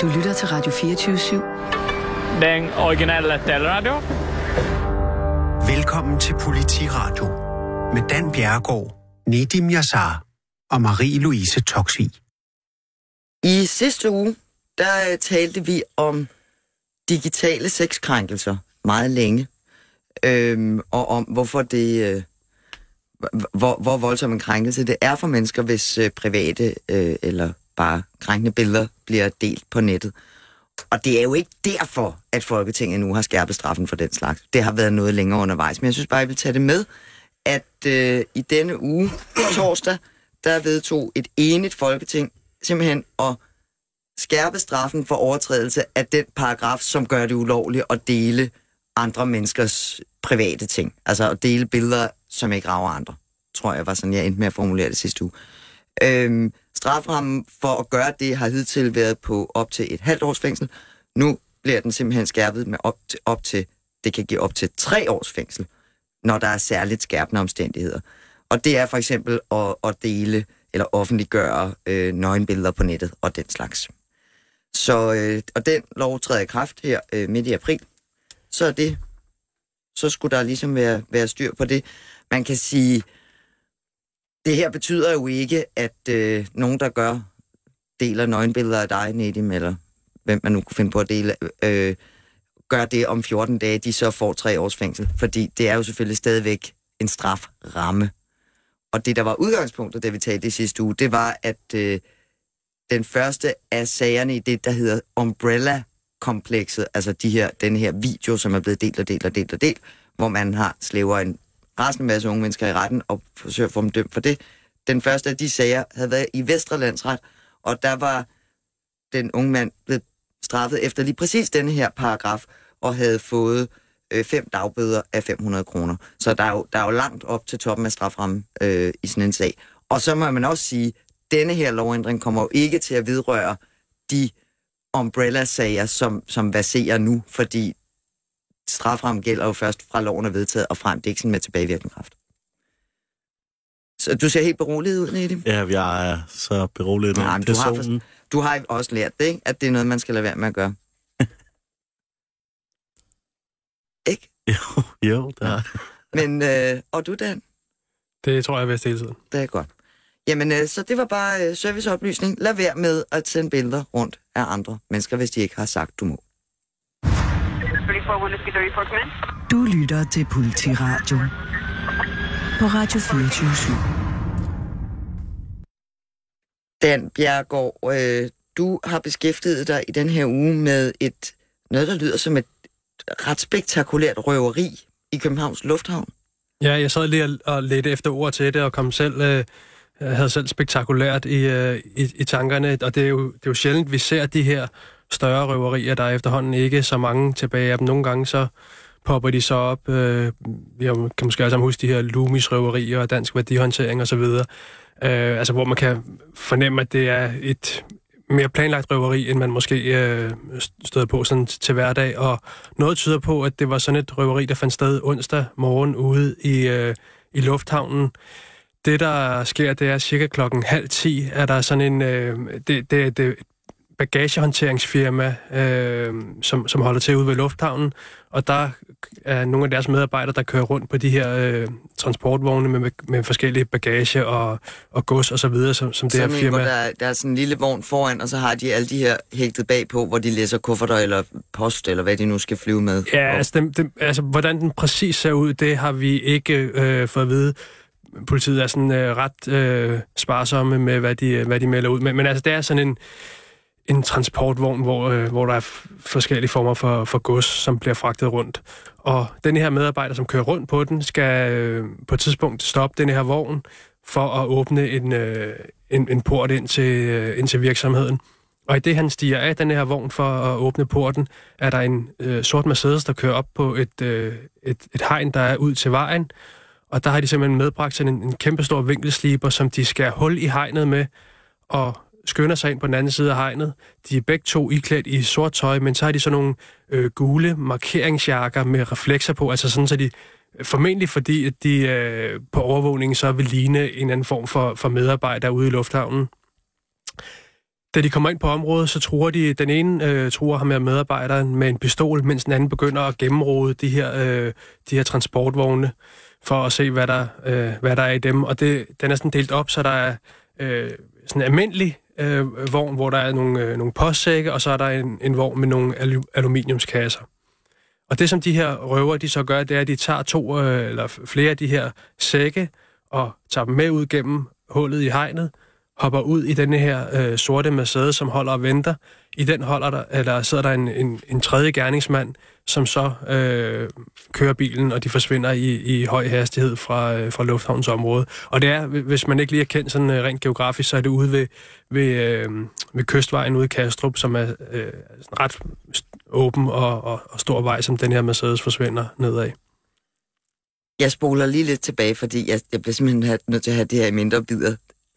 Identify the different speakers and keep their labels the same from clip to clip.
Speaker 1: Du lytter til Radio 24-7.
Speaker 2: Den originale taleradio.
Speaker 3: Velkommen til Politiradio med Dan Bjerregaard, Nedim Yassar og Marie-Louise Toksvig.
Speaker 4: I sidste uge, der øh, talte vi om digitale sexkrænkelser meget længe, øhm, og om hvorfor det, øh, hvor, hvor voldsom en krænkelse det er for mennesker, hvis øh, private øh, eller bare krænkende billeder bliver delt på nettet. Og det er jo ikke derfor, at Folketinget nu har skærpet straffen for den slags. Det har været noget længere undervejs. Men jeg synes bare, jeg vil tage det med, at øh, i denne uge, torsdag, der vedtog et enigt Folketing simpelthen at skærpe straffen for overtrædelse af den paragraf, som gør det ulovligt at dele andre menneskers private ting. Altså at dele billeder, som ikke rager andre. Tror jeg var sådan, jeg endte med at formulere det sidste uge. Øhm, straframmen for at gøre det har hidtil været på op til et halvt års fængsel. Nu bliver den simpelthen skærpet med op til, op til det kan give op til tre års fængsel, når der er særligt skærpende omstændigheder. Og det er for eksempel at, at dele eller offentliggøre øh, nøgenbilleder på nettet og den slags. Så, øh, og den lov træder i kraft her øh, midt i april. Så er det, så skulle der ligesom være, være styr på det. Man kan sige, det her betyder jo ikke, at øh, nogen, der gør, deler nøgenbilleder af dig, Nedim, eller hvem man nu kunne finde på at dele, øh, gør det om 14 dage, de så får tre års fængsel. Fordi det er jo selvfølgelig stadigvæk en straframme. Og det, der var udgangspunktet, da vi talte i sidste uge, det var, at øh, den første af sagerne i det, der hedder Umbrella-komplekset, altså de her, den her video, som er blevet delt og delt og delt og delt, hvor man har slæver en rasende masse unge mennesker i retten og forsøger at få dem dømt for det. Den første af de sager havde været i Vestrelandsret, og der var den unge mand blevet straffet efter lige præcis denne her paragraf, og havde fået øh, fem dagbøder af 500 kroner. Så der er, jo, der er jo langt op til toppen af straframmen øh, i sådan en sag. Og så må man også sige, denne her lovændring kommer jo ikke til at vidrøre de umbrella-sager, som, som baserer nu, fordi strafram gælder jo først fra loven er vedtaget og frem. Det er ikke sådan med tilbagevirkende kraft. Så du ser helt beroliget ud, Nedim?
Speaker 5: Ja, jeg er så beroliget
Speaker 4: Nej, men du har, for, du har også lært det, ikke? at det er noget, man skal lade være med at gøre. ikke?
Speaker 5: Jo, jo, der er.
Speaker 4: Men, øh, og du, Dan?
Speaker 6: Det tror jeg er hele tiden.
Speaker 4: Det er godt. Jamen, øh, så det var bare øh, serviceoplysning. Lad være med at sende billeder rundt af andre mennesker, hvis de ikke har sagt, du må.
Speaker 1: Du lytter til Politiradio på Radio 24-7.
Speaker 4: Dan Bjergård, øh, du har beskæftiget dig i den her uge med et noget, der lyder som et ret spektakulært røveri i Københavns Lufthavn.
Speaker 6: Ja, jeg sad lige og- og ledte efter ord til det, og kom selv, øh, jeg havde selv spektakulært i, øh, i, i tankerne, og det er, jo, det er jo sjældent, vi ser de her større røverier, der er efterhånden ikke så mange tilbage af dem. Nogle gange så popper de så op, øh, jeg kan måske også huske de her Loomis-røverier og dansk værdihåndtering osv., øh, altså hvor man kan fornemme, at det er et mere planlagt røveri, end man måske øh, stod på sådan til hverdag. Og noget tyder på, at det var sådan et røveri, der fandt sted onsdag morgen ude i, øh, i lufthavnen. Det, der sker, det er cirka klokken halv ti, er der sådan en... Øh, det, det, det bagagehåndteringsfirma, øh, som, som holder til ude ved lufthavnen, og der er nogle af deres medarbejdere, der kører rundt på de her øh, transportvogne med, med forskellige bagage og, og gods og så videre, som, som det her firma...
Speaker 4: hvor der, der er sådan en lille vogn foran, og så har de alle de her hægtet bagpå, hvor de læser kufferter eller post, eller hvad de nu skal flyve med.
Speaker 6: Ja, altså, den, den, altså hvordan den præcis ser ud, det har vi ikke øh, fået at vide. Politiet er sådan øh, ret øh, sparsomme med, hvad de, hvad de melder ud. Men, men altså, det er sådan en, en transportvogn, hvor, øh, hvor der er forskellige former for, for gods, som bliver fragtet rundt. Og den her medarbejder, som kører rundt på den, skal øh, på et tidspunkt stoppe den her vogn for at åbne en, øh, en, en port ind til, øh, ind til virksomheden. Og i det, han stiger af den her vogn for at åbne porten, er der en øh, sort Mercedes, der kører op på et, øh, et, et hegn, der er ud til vejen. Og der har de simpelthen medbragt sådan en, en kæmpestor vinkelsliber, som de skærer hul i hegnet med, og skynder sig ind på den anden side af hegnet. De er begge to iklædt i sort tøj, men så har de sådan nogle øh, gule markeringsjakker med reflekser på, altså sådan, så de formentlig fordi, at de øh, på overvågningen så vil ligne en anden form for, for medarbejder ude i lufthavnen. da de kommer ind på området, så tror de, den ene øh, tror ham med medarbejderen med en pistol, mens den anden begynder at gennemrode de her, øh, de her transportvogne for at se, hvad der, øh, hvad der er i dem. Og det, den er sådan delt op, så der er øh, sådan en almindelig øh, vogn, hvor der er nogle, øh, nogle postsække, og så er der en, en vogn med nogle alu- aluminiumskasser. Og det, som de her røver, de så gør, det er, at de tager to øh, eller flere af de her sække og tager dem med ud gennem hullet i hegnet, hopper ud i denne her øh, sorte Mercedes, som holder og venter. I den holder der, eller sidder der en, en, en tredje gerningsmand, som så øh, kører bilen, og de forsvinder i, i høj hastighed fra, øh, fra lufthavnens område. Og det er, hvis man ikke lige er kendt sådan øh, rent geografisk, så er det ude ved, ved, øh, ved kystvejen ude i Kastrup, som er øh, ret åben og, og, og stor vej, som den her Mercedes forsvinder nedad.
Speaker 4: Jeg spoler lige lidt tilbage, fordi jeg, jeg bliver simpelthen nødt til at have det her i mindre bidder.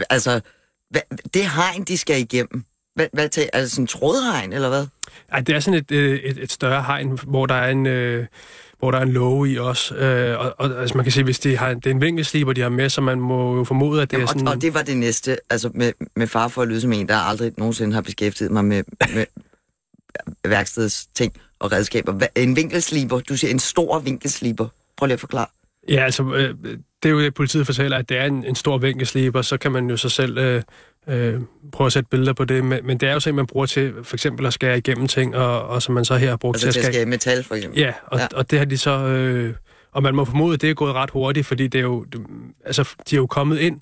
Speaker 4: Altså, hva, det hegn, de skal igennem, hvad, hvad tager, er det sådan en trådhegn, eller hvad?
Speaker 6: Nej, det er sådan et, øh, et, et større hegn, hvor der er en... Øh, hvor der er en låge i os. Øh, og, og altså man kan sige, hvis de har, det er en vinkelsliber, de har med, så man må jo formode, at det Jamen, er sådan...
Speaker 4: Og, og det var det næste, altså med, med far for at lyde som en, der aldrig nogensinde har beskæftiget mig med, med værkstedets ting og redskaber. En vinkelsliber, du siger en stor vinkelsliber. Prøv lige at forklare.
Speaker 6: Ja, altså, øh, det er jo det, politiet fortæller, at det er en, en stor vinkelsliber, så kan man jo så selv øh, øh, prøve at sætte billeder på det. Men, men det er jo sådan, man bruger til for eksempel at skære igennem ting, og, og som man så her har brugt
Speaker 4: altså,
Speaker 6: til at skære...
Speaker 4: skære metal, for eksempel?
Speaker 6: Ja, og, ja. og det har de så... Øh, og man må formode, at det er gået ret hurtigt, fordi det er jo, det, altså, de er jo kommet ind,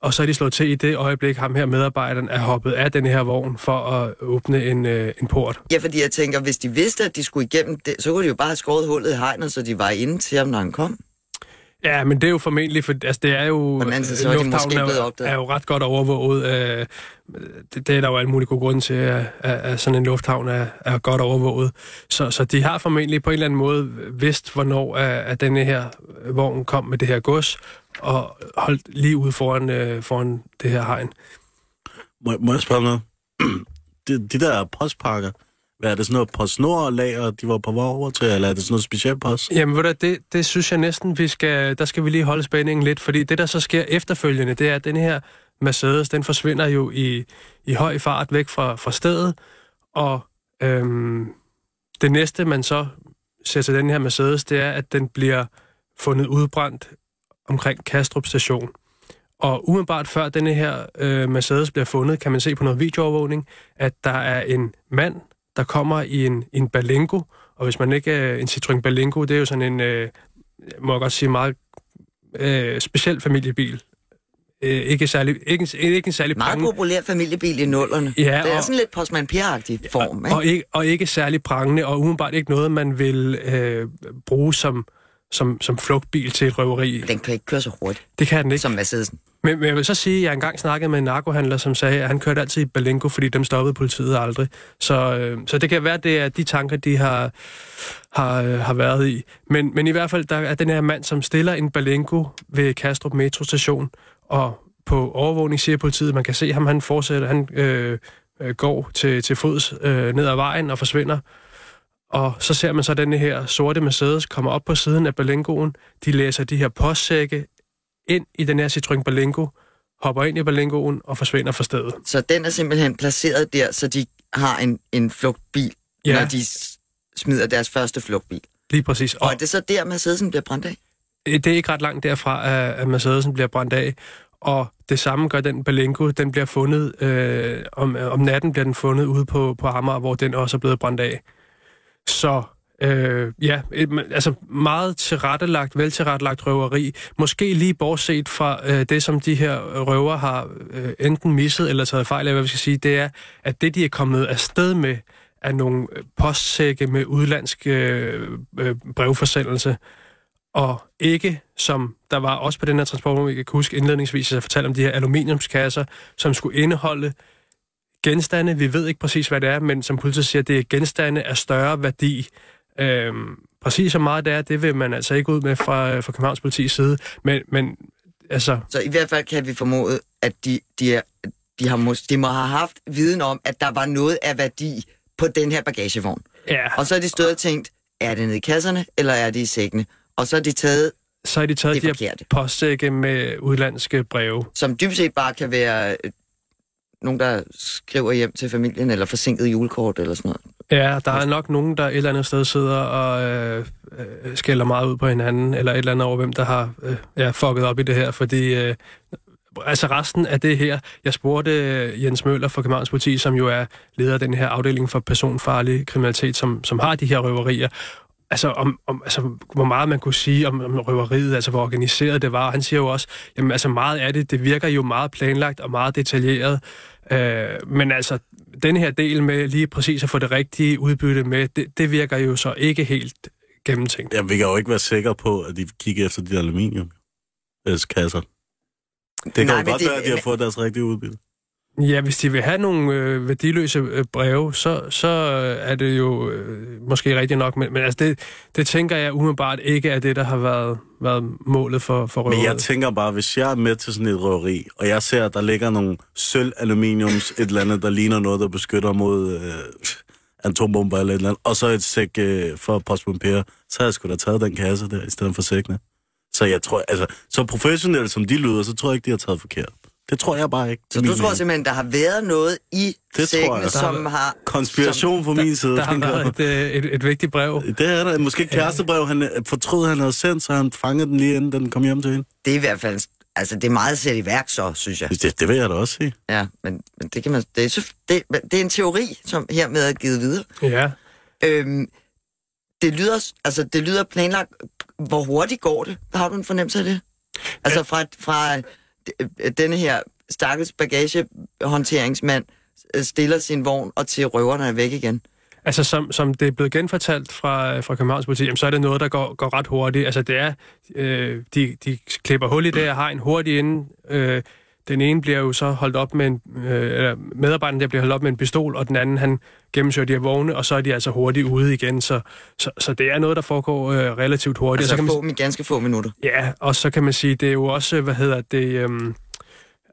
Speaker 6: og så er de slået til i det øjeblik, ham her medarbejderen er hoppet af den her vogn for at åbne en, øh, en port.
Speaker 4: Ja, fordi jeg tænker, hvis de vidste, at de skulle igennem det, så kunne de jo bare have skåret hullet i hegnet, så de var inde til ham, når han kom.
Speaker 6: Ja, men det er jo formentlig, for altså, det er jo...
Speaker 4: På den anden side, så er de måske
Speaker 6: er,
Speaker 4: blevet
Speaker 6: er jo ret godt overvåget. Øh, det, det er der jo alle mulige gode grunde til, at, at sådan en lufthavn er, er godt overvåget. Så, så de har formentlig på en eller anden måde vidst, hvornår at, at denne her vogn kom med det her gods, og holdt lige ude foran, øh, foran det her hegn.
Speaker 5: Må, må jeg spørge noget? de, de der postpakker, hvad er det sådan noget på snorlager, de var på over til, eller er det sådan noget specielt post?
Speaker 6: Jamen, ved du, det, det synes jeg næsten, vi skal, der skal vi lige holde spændingen lidt, fordi det, der så sker efterfølgende, det er, at den her Mercedes, den forsvinder jo i, i høj fart væk fra, fra stedet, og øhm, det næste, man så ser til den her Mercedes, det er, at den bliver fundet udbrændt omkring Kastrup station. Og umiddelbart før denne her øh, Mercedes bliver fundet, kan man se på noget videoovervågning, at der er en mand, der kommer i en, en Balengo, og hvis man ikke er en Citroën Balengo, det er jo sådan en, øh, må jeg godt sige, meget øh, speciel familiebil. Øh, ikke, særlig, ikke, ikke en særlig
Speaker 4: Meget
Speaker 6: prangende.
Speaker 4: populær familiebil i nullerne.
Speaker 6: Ja,
Speaker 4: det er
Speaker 6: og,
Speaker 4: sådan lidt postman agtig form, ikke?
Speaker 6: Og, ikke, og ikke særlig prangende, og umiddelbart ikke noget, man vil øh, bruge som, som, som flugtbil til et røveri.
Speaker 4: Den kan ikke køre så hurtigt.
Speaker 6: Det kan den ikke.
Speaker 4: Som Mercedesen.
Speaker 6: Men, men jeg vil så sige, at jeg engang snakkede med en narkohandler, som sagde, at han kørte altid i Balengo, fordi dem stoppede politiet aldrig. Så, øh, så det kan være, det er de tanker, de har, har, øh, har været i. Men, men i hvert fald, der er den her mand, som stiller en Balengo ved Kastrup metrostation, og på overvågning siger politiet, man kan se ham, han fortsætter, han øh, øh, går til, til fods øh, ned ad vejen og forsvinder. Og så ser man så den her sorte Mercedes komme op på siden af Balengoen. De læser de her postsække ind i den her Citroën Berlingo, hopper ind i Berlingoen og forsvinder fra stedet.
Speaker 4: Så den er simpelthen placeret der, så de har en, en flugtbil, ja. når de smider deres første flugtbil.
Speaker 6: Lige præcis.
Speaker 4: Og, og er det så der, Mercedesen bliver brændt af?
Speaker 6: Øh, det er ikke ret langt derfra, at Mercedesen bliver brændt af. Og det samme gør den Berlingo. Den bliver fundet, øh, om, om natten bliver den fundet ude på, på Amager, hvor den også er blevet brændt af. Så Øh, ja, et, altså meget tilrettelagt, veltilrettelagt røveri. Måske lige bortset fra øh, det, som de her røver har øh, enten misset eller taget fejl af, hvad vi skal sige, det er, at det, de er kommet afsted med, er nogle øh, postsække med udlandsk øh, øh, brevforsendelse. Og ikke, som der var også på den her transport, vi kan huske indledningsvis, at jeg fortalte om de her aluminiumskasser, som skulle indeholde genstande. Vi ved ikke præcis, hvad det er, men som politiet siger, det er genstande af større værdi Øhm, præcis så meget det er, det vil man altså ikke ud med fra, fra Københavns politis side. Men, men altså...
Speaker 4: Så i hvert fald kan vi formode, at de, de, er, de, har mås- de må have haft viden om, at der var noget af værdi på den her bagagevogn.
Speaker 6: Ja.
Speaker 4: Og så er de stået og tænkt, er det nede i kasserne, eller er det i sækkene? Og så er de taget
Speaker 6: så er de taget de her postsække med udlandske breve.
Speaker 4: Som dybest set bare kan være nogen, der skriver hjem til familien, eller forsinket julekort, eller sådan noget.
Speaker 6: Ja, der er nok nogen, der et eller andet sted sidder og øh, øh, skælder meget ud på hinanden, eller et eller andet over, hvem der har øh, ja, fucket op i det her, fordi øh, altså resten af det her, jeg spurgte øh, Jens Møller fra Københavns Politi, som jo er leder af den her afdeling for personfarlig kriminalitet, som, som har de her røverier, altså, om, om, altså, hvor meget man kunne sige om, om røveriet, altså hvor organiseret det var. Han siger jo også, jamen altså meget af det, det virker jo meget planlagt og meget detaljeret, øh, men altså den her del med lige præcis at få det rigtige udbytte med, det, det virker jo så ikke helt gennemtænkt.
Speaker 5: Ja, vi kan jo ikke være sikre på, at de kigger efter de aluminium kasser. Det kan Nej, jo godt det, være, at de har fået deres rigtige udbytte.
Speaker 6: Ja, hvis de vil have nogle øh, værdiløse øh, breve, så, så er det jo øh, måske rigtigt nok, men, men altså det, det tænker jeg umiddelbart ikke er det, der har været, været målet for, for røveriet.
Speaker 5: Men jeg tænker bare, hvis jeg er med til sådan et røveri, og jeg ser, at der ligger nogle sølv aluminiums, et eller andet, der ligner noget, der beskytter mod øh, atombomber eller et eller andet, og så et sæk øh, for postbomber, så har jeg sgu da taget den kasse der, i stedet for sækkene. Så jeg tror, altså, så professionelle som de lyder, så tror jeg ikke, de har taget forkert. Det tror jeg bare ikke.
Speaker 4: Så du tror simpelthen, der har været noget i det sækkene, som har...
Speaker 5: Konspiration
Speaker 4: som,
Speaker 5: fra min side.
Speaker 6: Der, der har været et, øh, et, et vigtigt brev.
Speaker 5: Det er der. Måske kærestebrev, han fortrød, han havde sendt, så han fangede den lige inden den kom hjem til hende.
Speaker 4: Det er i hvert fald... Altså, det er meget sæt i værk, så, synes jeg.
Speaker 5: Det, det vil jeg da også sige.
Speaker 4: Ja, men, men det kan man... Det er, det, det er en teori, som hermed er givet videre.
Speaker 6: Ja.
Speaker 4: Øhm, det lyder, altså, det lyder planlagt. Hvor hurtigt går det? Har du en fornemmelse af det? Altså fra, fra Øh, denne her stakkels bagagehåndteringsmand øh, stiller sin vogn, og til røverne er væk igen.
Speaker 6: Altså, som, som det er blevet genfortalt fra, øh, fra Københavns politi, så er det noget, der går, går ret hurtigt. Altså, det er, øh, de, de klipper hul i det og har en hurtig inden. Øh, den ene bliver jo så holdt op med en, øh, eller medarbejderen der bliver holdt op med en pistol, og den anden, han gennemsøger de her vogne, og så er de altså hurtigt ude igen. Så, så, så det er noget, der foregår øh, relativt hurtigt.
Speaker 4: Altså
Speaker 6: så kan
Speaker 4: få, man, ganske få minutter?
Speaker 6: Ja, og så kan man sige, det er jo også, hvad hedder det... Øh,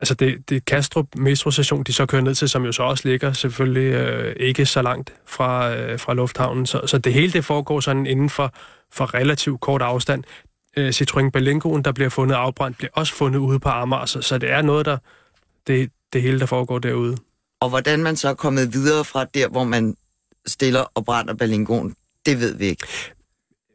Speaker 6: Altså det, det Kastrup metrostation, de så kører ned til, som jo så også ligger selvfølgelig øh, ikke så langt fra, øh, fra lufthavnen. Så, så det hele det foregår sådan inden for, for relativt kort afstand. Øh, Citroën Berlingoen, der bliver fundet afbrændt, bliver også fundet ude på Amager, så, så det er noget, der det, det hele, der foregår derude.
Speaker 4: Og hvordan man så er kommet videre fra der, hvor man stiller og brænder Berlingoen, det ved vi ikke.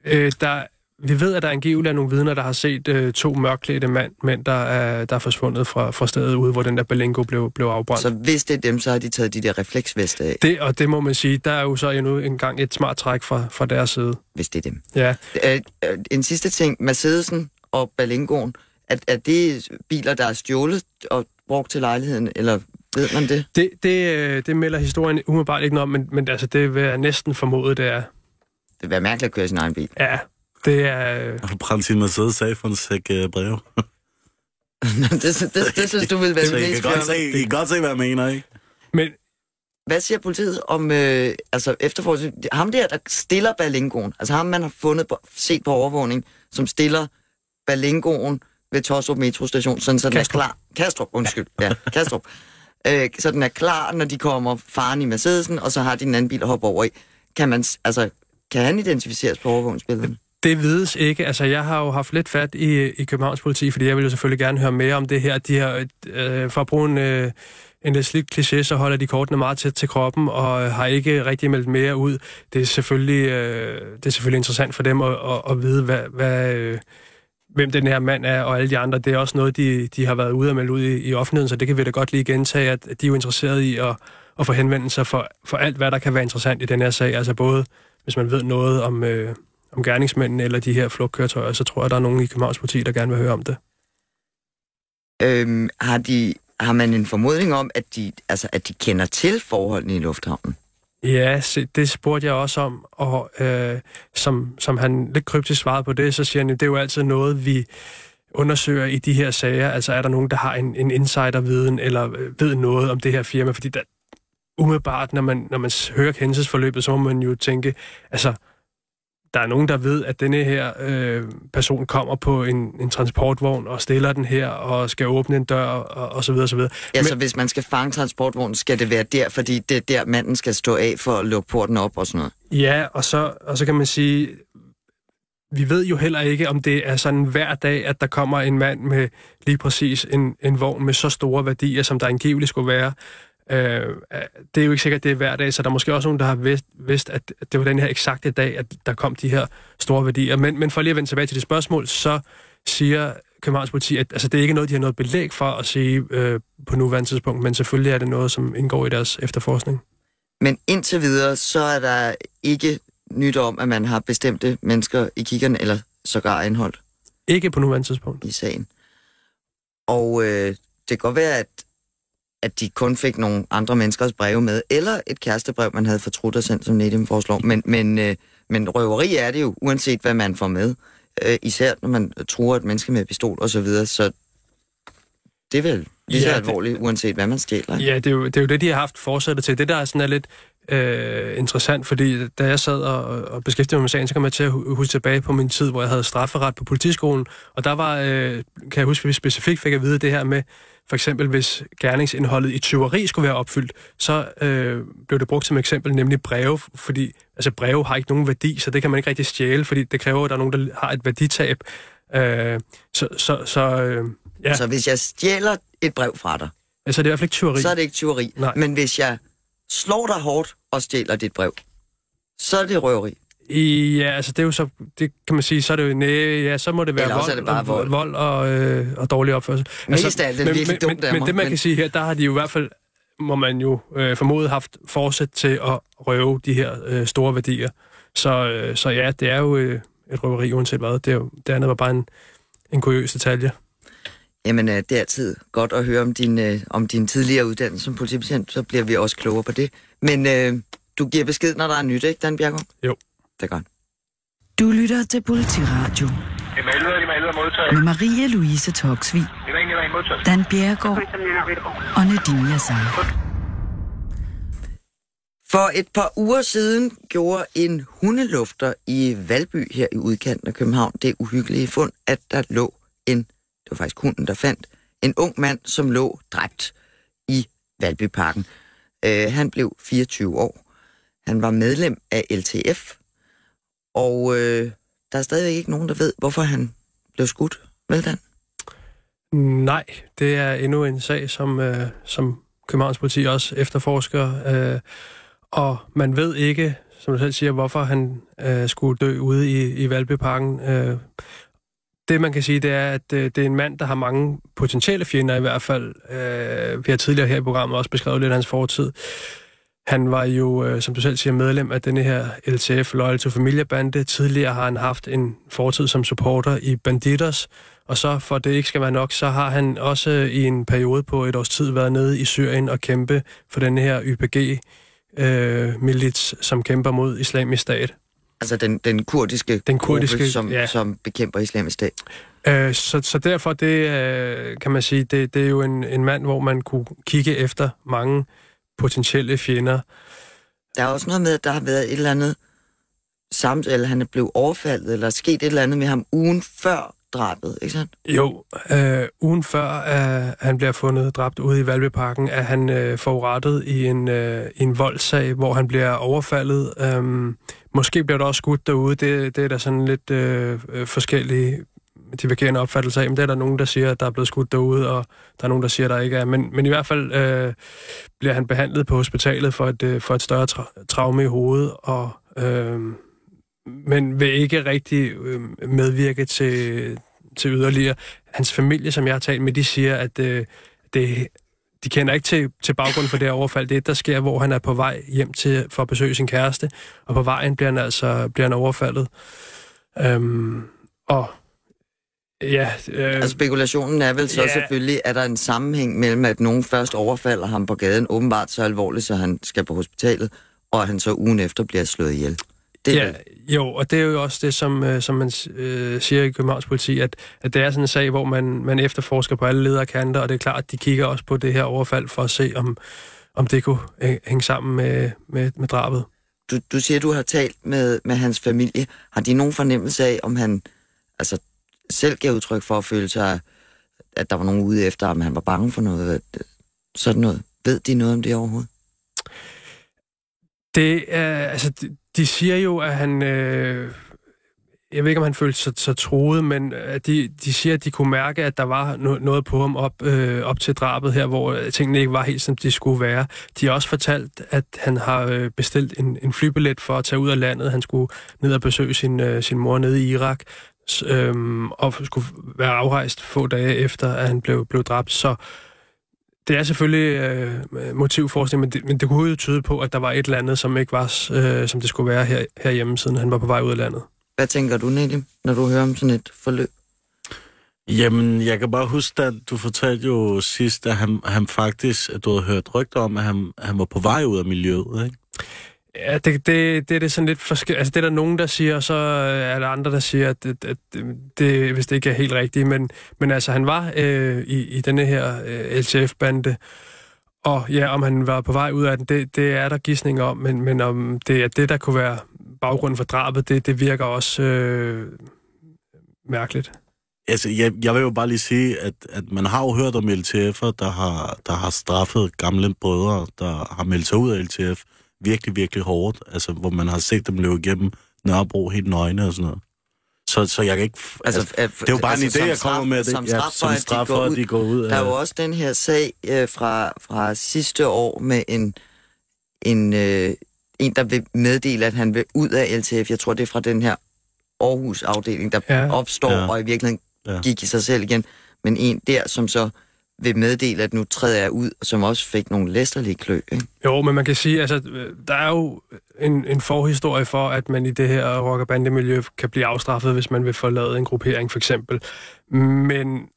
Speaker 6: Øh, der vi ved, at der angiveligt er nogle vidner, der har set øh, to mørklædte mænd, mænd der, er, der er forsvundet fra, fra stedet ude, hvor den der Balengo blev, blev afbrændt.
Speaker 4: Så hvis det er dem, så har de taget de der refleksveste af?
Speaker 6: Det, og det må man sige, der er jo så endnu en gang et smart træk fra, fra deres side.
Speaker 4: Hvis det er dem.
Speaker 6: Ja.
Speaker 4: Øh, øh, en sidste ting. Mercedesen og Balengoen, er, er det biler, der er stjålet og brugt til lejligheden, eller ved man det?
Speaker 6: Det, det, øh, det melder historien umiddelbart ikke noget om, men, men altså, det vil jeg næsten formode, det er. Det
Speaker 4: vil være mærkeligt at køre sin egen bil.
Speaker 6: Ja, det er...
Speaker 5: Har du brændt sin Mercedes af for en sæk uh, breve?
Speaker 4: det, det, det, det, synes du vil være
Speaker 5: mest I kan, godt se, I kan godt se, hvad jeg mener, ikke?
Speaker 6: Men
Speaker 4: hvad siger politiet om øh, altså efterforskning? Ham der, der stiller Berlingoen, altså ham, man har fundet på, set på overvågning, som stiller Berlingoen ved Tostrup metrostation, sådan så den Kastrup. er klar. Kastrup, undskyld. Ja, Kastrup. Øh, så den er klar, når de kommer faren i Mercedesen, og så har de en anden bil at hoppe over i. Kan man, altså, kan han identificeres på overvågningsbilledet?
Speaker 6: Det vides ikke. Altså, jeg har jo haft lidt fat i, i Københavns politi, fordi jeg vil jo selvfølgelig gerne høre mere om det her. De her øh, for at bruge en, øh, en lidt slidt kliché, så holder de kortene meget tæt til kroppen, og øh, har ikke rigtig meldt mere ud. Det er selvfølgelig, øh, det er selvfølgelig interessant for dem at, at, at vide, hvad, hvad, øh, hvem den her mand er, og alle de andre. Det er også noget, de, de har været ude og melde ud i, i offentligheden, så det kan vi da godt lige gentage, at de er jo interesserede i at, at få henvendelser for, for alt, hvad der kan være interessant i den her sag. Altså både, hvis man ved noget om... Øh, om gerningsmændene eller de her flugtkøretøjer, så tror jeg, der er nogen i Københavns politi, der gerne vil høre om det.
Speaker 4: Øhm, har, de, har man en formodning om, at de, altså, at de kender til forholdene i lufthavnen?
Speaker 6: Ja, det spurgte jeg også om, og øh, som, som han lidt kryptisk svarede på det, så siger han, at det er jo altid noget, vi undersøger i de her sager. Altså er der nogen, der har en, en insiderviden, eller ved noget om det her firma? Fordi der, umiddelbart, når man, når man hører kendelsesforløbet, så må man jo tænke, altså der er nogen, der ved, at denne her øh, person kommer på en, en transportvogn og stiller den her og skal åbne en dør og, og så videre, så videre.
Speaker 4: Ja, Men, så hvis man skal fange transportvognen, skal det være der, fordi det er der, manden skal stå af for at lukke porten op og sådan noget?
Speaker 6: Ja, og så, og så kan man sige, vi ved jo heller ikke, om det er sådan hver dag, at der kommer en mand med lige præcis en, en vogn med så store værdier, som der angiveligt skulle være. Øh, det er jo ikke sikkert, at det er hver dag, så der er måske også nogen, der har vidst, vidst, at det var den her eksakte dag, at der kom de her store værdier. Men, men for lige at vende tilbage til det spørgsmål, så siger Københavns politi, at altså, det er ikke noget, de har noget belæg for at sige øh, på nuværende tidspunkt, men selvfølgelig er det noget, som indgår i deres efterforskning.
Speaker 4: Men indtil videre, så er der ikke nyt om, at man har bestemte mennesker i kiggerne, eller sågar indholdt.
Speaker 6: Ikke på nuværende tidspunkt.
Speaker 4: I sagen. Og øh, det kan godt være, at, at de kun fik nogle andre menneskers breve med, eller et kærestebrev, man havde fortrudt og sendt, som Nedim foreslår. Men, men, øh, men røveri er det jo, uanset hvad man får med. Øh, især når man tror et menneske med pistol og så videre. Så det er vel lige så ja, alvorligt, uanset hvad man stjæler.
Speaker 6: Ja, det er, jo, det er jo det, de har haft forsættet til. Det der er sådan er lidt øh, interessant, fordi da jeg sad og, og beskæftigede mig med sagen, så kom jeg til at huske tilbage på min tid, hvor jeg havde strafferet på politiskolen, og der var, øh, kan jeg huske, at vi specifikt fik at vide det her med, for eksempel hvis gerningsindholdet i tyveri skulle være opfyldt, så øh, blev det brugt som eksempel, nemlig breve, fordi altså breve har ikke nogen værdi, så det kan man ikke rigtig stjæle, fordi det kræver, at der er nogen, der har et værditab. Øh, så, så, så, øh,
Speaker 4: ja. så hvis jeg stjæler et brev fra dig,
Speaker 6: det er i hvert fald ikke tyveri.
Speaker 4: Så er det ikke tyveri. Nej. Men hvis jeg slår dig hårdt og stjæler dit brev, så er det røveri.
Speaker 6: Ja, altså det er jo så, det kan man sige, så er det jo, næ, ja, så må det være vold, det bare vold. vold og, øh, og dårlig opførsel.
Speaker 4: Mest altså, af alt er det virkelig
Speaker 6: men,
Speaker 4: dumt
Speaker 6: men, men det man men... kan sige her, der har de jo i hvert fald, må man jo øh, formodet haft forsæt til at røve de her øh, store værdier. Så, øh, så ja, det er jo øh, et røveri uanset hvad. Det, er jo, det andet var bare en, en kuriøs detalje.
Speaker 4: Jamen, øh, det er altid godt at høre om din, øh, om din tidligere uddannelse som politibetjent, så bliver vi også klogere på det. Men øh, du giver besked, når der er nyt, ikke, Dan Bjergård?
Speaker 6: Jo.
Speaker 4: Det er godt.
Speaker 1: Du lytter til Politiradio. Med Maria Louise Toksvig, Dan Bjergård og Nadim Yassar.
Speaker 4: For et par uger siden gjorde en hundelufter i Valby her i udkanten af København det uhyggelige fund, at der lå en, det var faktisk hunden, der fandt, en ung mand, som lå dræbt i Valbyparken. Uh, han blev 24 år. Han var medlem af LTF, og øh, der er stadigvæk ikke nogen, der ved, hvorfor han blev skudt. Vel, Dan?
Speaker 6: Nej, det er endnu en sag, som, øh, som Københavns politi også efterforsker. Øh, og man ved ikke, som du selv siger, hvorfor han øh, skulle dø ude i, i Valbyparken. Øh, det man kan sige, det er, at øh, det er en mand, der har mange potentielle fjender i hvert fald. Øh, vi har tidligere her i programmet også beskrevet lidt af hans fortid. Han var jo, øh, som du selv siger, medlem af denne her LTF, Loyal to Familia Bande. Tidligere har han haft en fortid som supporter i Banditers, og så for det ikke skal være nok, så har han også i en periode på et års tid været nede i Syrien og kæmpe for denne her YPG, øh, milits, som kæmper mod islamisk stat.
Speaker 4: Altså den, den kurdiske, den kurdiske gruppe, som, ja. som bekæmper islamisk stat.
Speaker 6: Øh, så, så derfor, det øh, kan man sige, det, det er jo en, en mand, hvor man kunne kigge efter mange potentielle fjender.
Speaker 4: Der er også noget med, at der har været et eller andet samtale, han er blevet overfaldet, eller sket et eller andet med ham ugen før drabet, ikke sandt?
Speaker 6: Jo, øh, ugen før øh, han bliver fundet dræbt ude i Valbyparken, er han øh, forurettet i en, øh, en voldssag, hvor han bliver overfaldet. Øh, måske bliver der også skudt derude. Det, det er der sådan lidt øh, øh forskellige divergerende opfattelser af, men det er der nogen, der siger, at der er blevet skudt derude, og der er nogen, der siger, at der ikke er. Men, men i hvert fald øh, bliver han behandlet på hospitalet for et, øh, for et større tra- traume i hovedet, og øh, men vil ikke rigtig øh, medvirke til, til yderligere. Hans familie, som jeg har talt med, de siger, at øh, det, de kender ikke til, til baggrunden for det her overfald. Det er der sker, hvor han er på vej hjem til for at besøge sin kæreste, og på vejen bliver han altså bliver han overfaldet. Øhm, og Ja,
Speaker 4: øh, altså spekulationen er vel så ja. selvfølgelig, at der er en sammenhæng mellem, at nogen først overfalder ham på gaden, åbenbart så alvorligt, så han skal på hospitalet, og at han så ugen efter bliver slået ihjel.
Speaker 6: Det ja, jo, og det er jo også det, som, øh, som man øh, siger i Københavns politi, at, at det er sådan en sag, hvor man, man efterforsker på alle lederkanter, og det er klart, at de kigger også på det her overfald for at se, om, om det kunne hænge sammen med, med, med drabet.
Speaker 4: Du, du siger, du har talt med, med hans familie. Har de nogen fornemmelse af, om han altså, selv gav udtryk for at føle sig, at der var nogen ude efter, om han var bange for noget? Øh, sådan noget. Ved de noget om det overhovedet?
Speaker 6: Det er, altså, de, de siger jo, at han øh, jeg ved ikke, om han følte sig så troet, men at de, de siger, at de kunne mærke, at der var no, noget på ham op, øh, op til drabet her, hvor øh, tingene ikke var helt, som de skulle være. De har også fortalt, at han har bestilt en, en flybillet for at tage ud af landet. Han skulle ned og besøge sin, øh, sin mor nede i Irak, øh, og skulle være afrejst få dage efter, at han blev, blev dræbt. Så det er selvfølgelig øh, motivforskning, men det, men det kunne jo tyde på, at der var et eller andet, som ikke var, øh, som det skulle være her, herhjemme, siden han var på vej ud af landet.
Speaker 4: Hvad tænker du, Nedim, når du hører om sådan et forløb?
Speaker 5: Jamen, jeg kan bare huske, at du fortalte jo sidst, at han, han faktisk, at du havde hørt rygter om, at han, han var på vej ud af miljøet, ikke?
Speaker 6: Ja, det, det, det er det sådan lidt forskelligt. Altså, det er der nogen, der siger, og så øh, er der andre, der siger, at øh, det, at det, hvis det ikke er helt rigtigt. Men, men altså, han var øh, i, i denne her øh, LTF-bande, og ja, om han var på vej ud af den, det, det er der gissning om, men, men om det er det, der kunne være baggrunden for drabet, det, det virker også øh, mærkeligt.
Speaker 5: Altså, jeg, jeg vil jo bare lige sige, at, at man har jo hørt om LTF'er, der har, der har straffet gamle brødre, der har meldt sig ud af LTF virkelig, virkelig hårdt. Altså, hvor man har set dem løbe igennem Nørrebro helt nøgne og sådan noget. Så, så jeg kan ikke... Altså, altså, det er jo bare altså, en idé, jeg kommer med. Det,
Speaker 4: som straf, ja, som straf for, at de går ud. Der er jo også den her sag øh, fra, fra sidste år med en, en, øh, en, der vil meddele, at han vil ud af LTF. Jeg tror, det er fra den her Aarhus-afdeling, der ja. opstår ja. og i virkeligheden ja. gik i sig selv igen. Men en der, som så vil meddele, at nu træder jeg ud, og som også fik nogle læsterlige klø. Ikke?
Speaker 6: Jo, men man kan sige, altså, der er jo en, en forhistorie for, at man i det her rock- og bandemiljø kan blive afstraffet, hvis man vil forlade en gruppering, for eksempel. Men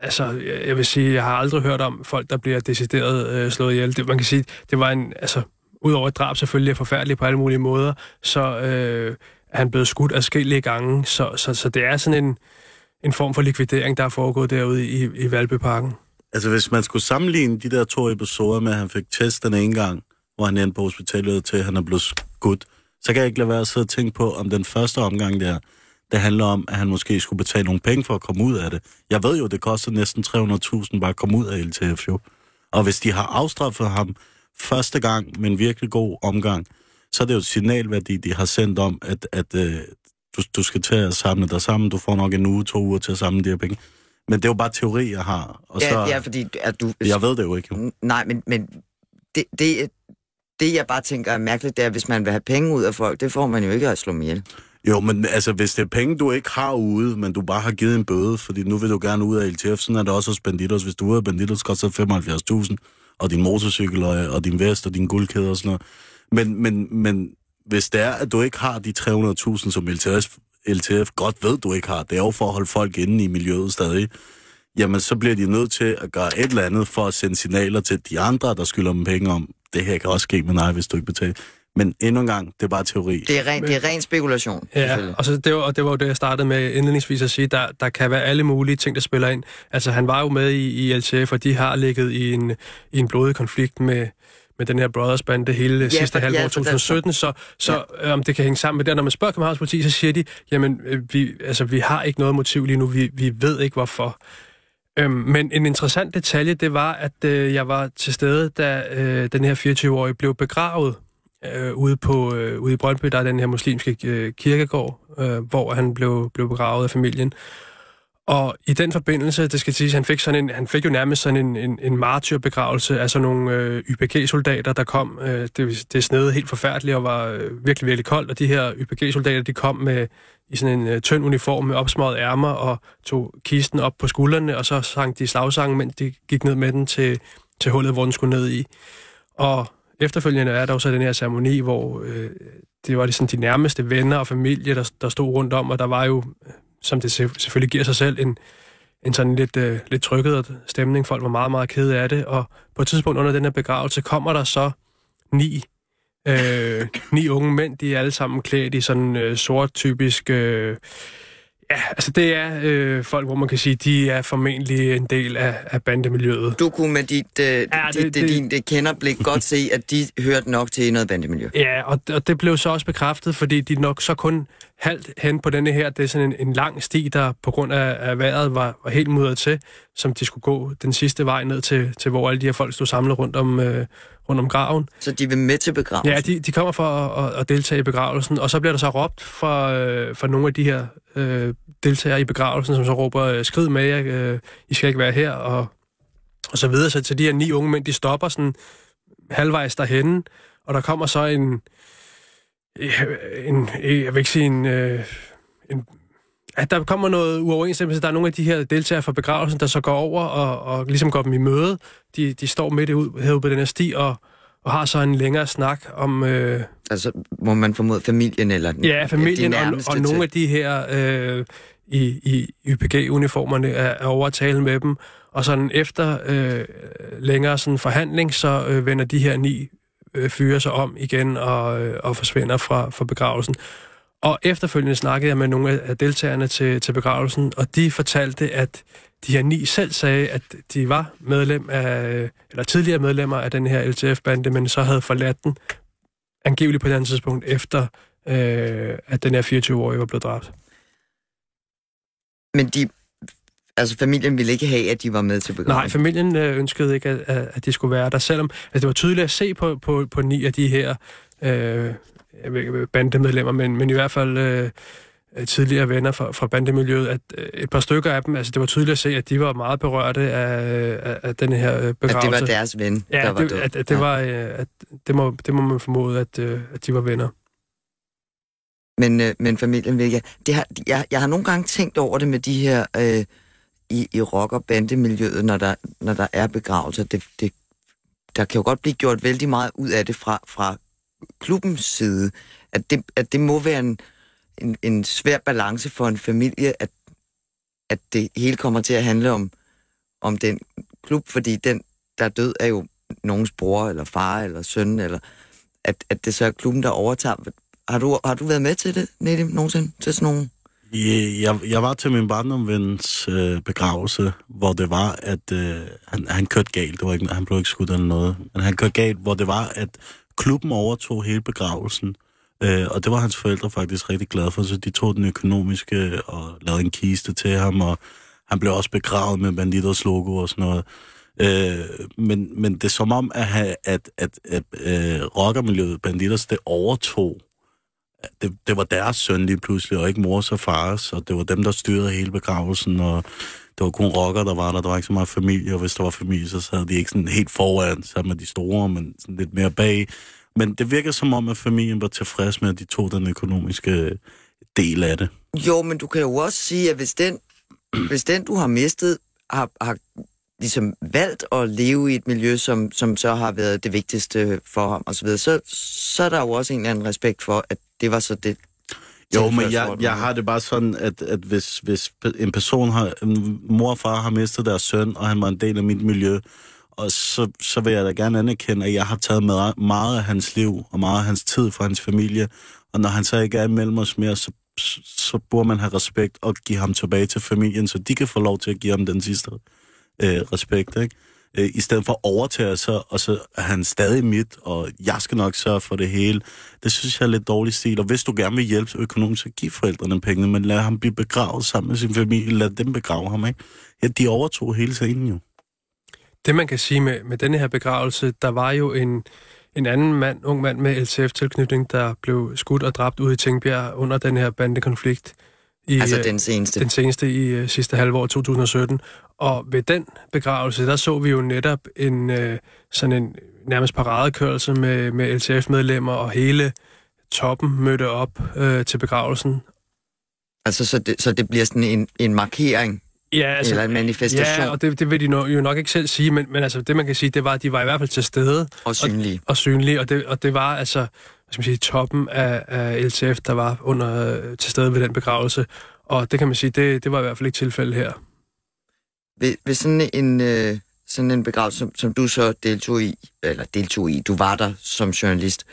Speaker 6: altså, jeg vil sige, jeg har aldrig hørt om folk, der bliver decideret øh, slået ihjel. Det, man kan sige, det var en, altså, udover et drab selvfølgelig er forfærdeligt på alle mulige måder, så øh, er han blevet skudt adskillige gange, så, så, så det er sådan en, en form for likvidering, der er foregået derude i, i Valbyparken.
Speaker 5: Altså, hvis man skulle sammenligne de der to episoder med, at han fik test den ene gang, hvor han endte på hospitalet til, at han er blevet skudt, så kan jeg ikke lade være at sidde og tænke på, om den første omgang der, det handler om, at han måske skulle betale nogle penge for at komme ud af det. Jeg ved jo, det koster næsten 300.000 bare at komme ud af LTF jo. Og hvis de har afstraffet ham første gang med en virkelig god omgang, så er det jo et signalværdi, de har sendt om, at, at uh, du, du skal til at samle dig sammen. Du får nok en uge, to uger til at samle de her penge. Men det er jo bare teori, jeg har.
Speaker 4: Og ja, så, ja, fordi at du...
Speaker 5: Jeg ved det jo ikke.
Speaker 4: Nej, men, men det, det, det, jeg bare tænker er mærkeligt, det er, hvis man vil have penge ud af folk, det får man jo ikke at slå ihjel.
Speaker 5: Jo, men altså, hvis det er penge, du ikke har ude, men du bare har givet en bøde, fordi nu vil du gerne ud af LTF, sådan er det også hos Banditos. Hvis du er ude af Banditos, koster det 75.000, og din motorcykel, og, og din vest, og din guldkæde og sådan noget. Men, men, men hvis det er, at du ikke har de 300.000, som LTF, LTF godt ved, du ikke har, det er jo for at holde folk inde i miljøet stadig, jamen så bliver de nødt til at gøre et eller andet for at sende signaler til de andre, der skylder dem penge om, det her kan også ske med dig, hvis du ikke betaler. Men endnu en gang, det er bare teori.
Speaker 4: Det er ren, det er ren spekulation.
Speaker 6: Ja, og så det var, det var jo det, jeg startede med indledningsvis at sige. Der, der kan være alle mulige ting, der spiller ind. Altså, han var jo med i, i LTF, og de har ligget i en, i en blodig konflikt med, med den her Brothers Band det hele ja, sidste for, halvår ja, 2017, så, så ja. om det kan hænge sammen med det. Når man spørger Københavns politi, så siger de, jamen, øh, vi, altså, vi har ikke noget motiv lige nu, vi, vi ved ikke hvorfor. Øhm, men en interessant detalje, det var, at øh, jeg var til stede, da øh, den her 24-årige blev begravet øh, ude, på, øh, ude i Brøndby, der er den her muslimske øh, kirkegård, øh, hvor han blev, blev begravet af familien. Og i den forbindelse, det skal siges, han fik, sådan en, han fik jo nærmest sådan en, en, en martyrbegravelse af sådan nogle øh, YPG-soldater, der kom. Øh, det, det snede helt forfærdeligt og var øh, virkelig, virkelig koldt, og de her YPG-soldater, de kom med i sådan en øh, tynd uniform med opsmåede ærmer og tog kisten op på skuldrene, og så sang de slagsangen, mens de gik ned med den til, til hullet, hvor den skulle ned i. Og efterfølgende er der jo så den her ceremoni, hvor øh, det var det sådan, de nærmeste venner og familie, der, der stod rundt om, og der var jo, som det selvfølgelig giver sig selv, en, en sådan lidt, øh, lidt trykket stemning. Folk var meget, meget kede af det, og på et tidspunkt under den her begravelse kommer der så ni øh, ni unge mænd, de er alle sammen klædt i sådan øh, sort typisk... Øh, ja, altså det er øh, folk, hvor man kan sige, de er formentlig en del af, af bandemiljøet.
Speaker 4: Du kunne med dit, øh, ja, det, dit, det, din det kenderblik godt se, at de hørte nok til noget bandemiljø.
Speaker 6: Ja, og, og det blev så også bekræftet, fordi de nok så kun halvt hen på denne her, det er sådan en, en lang sti, der på grund af, af vejret var, var helt mudret til, som de skulle gå den sidste vej ned til, til hvor alle de her folk stod samlet rundt om, øh, rundt om graven.
Speaker 4: Så de vil med til begravelsen?
Speaker 6: Ja, de, de kommer for at, at, at deltage i begravelsen, og så bliver der så råbt fra, øh, fra nogle af de her øh, deltagere i begravelsen, som så råber, øh, skrid med jer, øh, I skal ikke være her, og, og så videre. Så, så de her ni unge mænd, de stopper sådan halvvejs derhenne, og der kommer så en, en jeg vil ikke sige en, øh, en at der kommer noget uoverensstemmelse. Der er nogle af de her deltagere fra begravelsen, der så går over og, og ligesom går dem i møde. De, de står midt ud, herude på den her sti og, og har så en længere snak om... Øh,
Speaker 4: altså, må man formode familien eller
Speaker 6: Ja, familien og, og nogle af de her øh, i, i YPG-uniformerne er, er over at tale med dem. Og sådan efter øh, længere sådan forhandling, så øh, vender de her ni øh, fyre sig om igen og, øh, og forsvinder fra, fra begravelsen. Og efterfølgende snakkede jeg med nogle af deltagerne til, til begravelsen, og de fortalte, at de her ni selv sagde, at de var medlem af, eller tidligere medlemmer af den her LTF-bande, men så havde forladt den angiveligt på et andet tidspunkt, efter øh, at den her 24-årige var blevet dræbt.
Speaker 4: Men de, altså familien ville ikke have, at de var med til begravelsen?
Speaker 6: Nej, familien øh, ønskede ikke, at, at de skulle være der, selvom altså, det var tydeligt at se på, på, på ni af de her øh, bandemedlemmer, men, men i hvert fald øh, tidligere venner fra, fra bandemiljøet, at øh, et par stykker af dem, altså det var tydeligt at se, at de var meget berørte af, af, af den her begravelse.
Speaker 4: At det var deres ven,
Speaker 6: ja,
Speaker 4: der var
Speaker 6: det, at, at det ja. var, øh, at det må, det må man formode, at, øh, at de var venner.
Speaker 4: Men, øh, men familien vil jeg, det har, jeg, jeg har nogle gange tænkt over det med de her øh, i, i rock- og bandemiljøet, når der, når der er begravelser. Det, det, der kan jo godt blive gjort vældig meget ud af det fra, fra klubbens side, at det, at det må være en, en, en svær balance for en familie, at, at det hele kommer til at handle om, om den klub, fordi den, der er død, er jo nogens bror, eller far, eller søn, eller at, at det så er klubben, der overtager. Har du, har du været med til det, Nedim, nogensinde? Til sådan nogle...
Speaker 5: Jeg, jeg var til min barndomvens øh, begravelse, hvor det var, at øh, han, han kørte galt. Det var ikke, han blev ikke skudt eller noget. Men han kørte galt, hvor det var, at klubben overtog hele begravelsen. Øh, og det var hans forældre faktisk rigtig glade for, så de tog den økonomiske øh, og lavede en kiste til ham, og han blev også begravet med banditers logo og sådan noget. Øh, men, men det er som om, at, at, at, at, at øh, rockermiljøet, banditers, det overtog. Det, det var deres søn lige pludselig, og ikke mors og fars, og det var dem, der styrede hele begravelsen, og det var kun rocker, der var der. Der var ikke så meget familie, og hvis der var familie, så sad de ikke sådan helt foran sammen med de store, men sådan lidt mere bag. Men det virker som om, at familien var tilfreds med, at de tog den økonomiske øh, del af det.
Speaker 4: Jo, men du kan jo også sige, at hvis den, hvis den du har mistet, har, har ligesom valgt at leve i et miljø, som, som så har været det vigtigste øh, for ham osv., så, så er der jo også en eller anden respekt for, at det var så det,
Speaker 5: jo, men jeg, jeg har det bare sådan, at, at hvis, hvis en person har, en mor og far har mistet deres søn, og han var en del af mit miljø, og så, så vil jeg da gerne anerkende, at jeg har taget med meget af hans liv, og meget af hans tid fra hans familie, og når han så ikke er imellem os mere, så, så burde man have respekt og give ham tilbage til familien, så de kan få lov til at give ham den sidste øh, respekt, ikke? Øh, i stedet for at overtage sig, og så er han stadig mit, og jeg skal nok sørge for det hele. Det synes jeg er lidt dårlig stil, og hvis du gerne vil hjælpe økonomisk, så giv forældrene penge, men lad ham blive begravet sammen med sin familie, lad dem begrave ham, ikke? Ja, de overtog hele scenen jo.
Speaker 6: Det man kan sige med, med denne her begravelse, der var jo en, en anden mand, ung mand med LTF-tilknytning, der blev skudt og dræbt ude i Tingbjerg under den her bandekonflikt.
Speaker 4: I, altså den seneste?
Speaker 6: Den seneste i uh, sidste halvår 2017. Og ved den begravelse, der så vi jo netop en uh, sådan en nærmest paradekørelse med, med LTF-medlemmer, og hele toppen mødte op uh, til begravelsen.
Speaker 4: Altså, så det, så det bliver sådan en, en markering? Ja, altså, eller en manifestation?
Speaker 6: Ja, og det, det vil de no, jo nok ikke selv sige, men, men altså, det man kan sige, det var, at de var i hvert fald til stede.
Speaker 4: Og synlige.
Speaker 6: Og, og synlige, og det, og det var altså hvad skal man sige, toppen af, af LTF, der var under, til stede ved den begravelse. Og det kan man sige, det, det var i hvert fald ikke tilfældet her.
Speaker 4: Ved, ved sådan en, øh, sådan en begravelse, som, som du så deltog i, eller deltog i, du var der som journalist,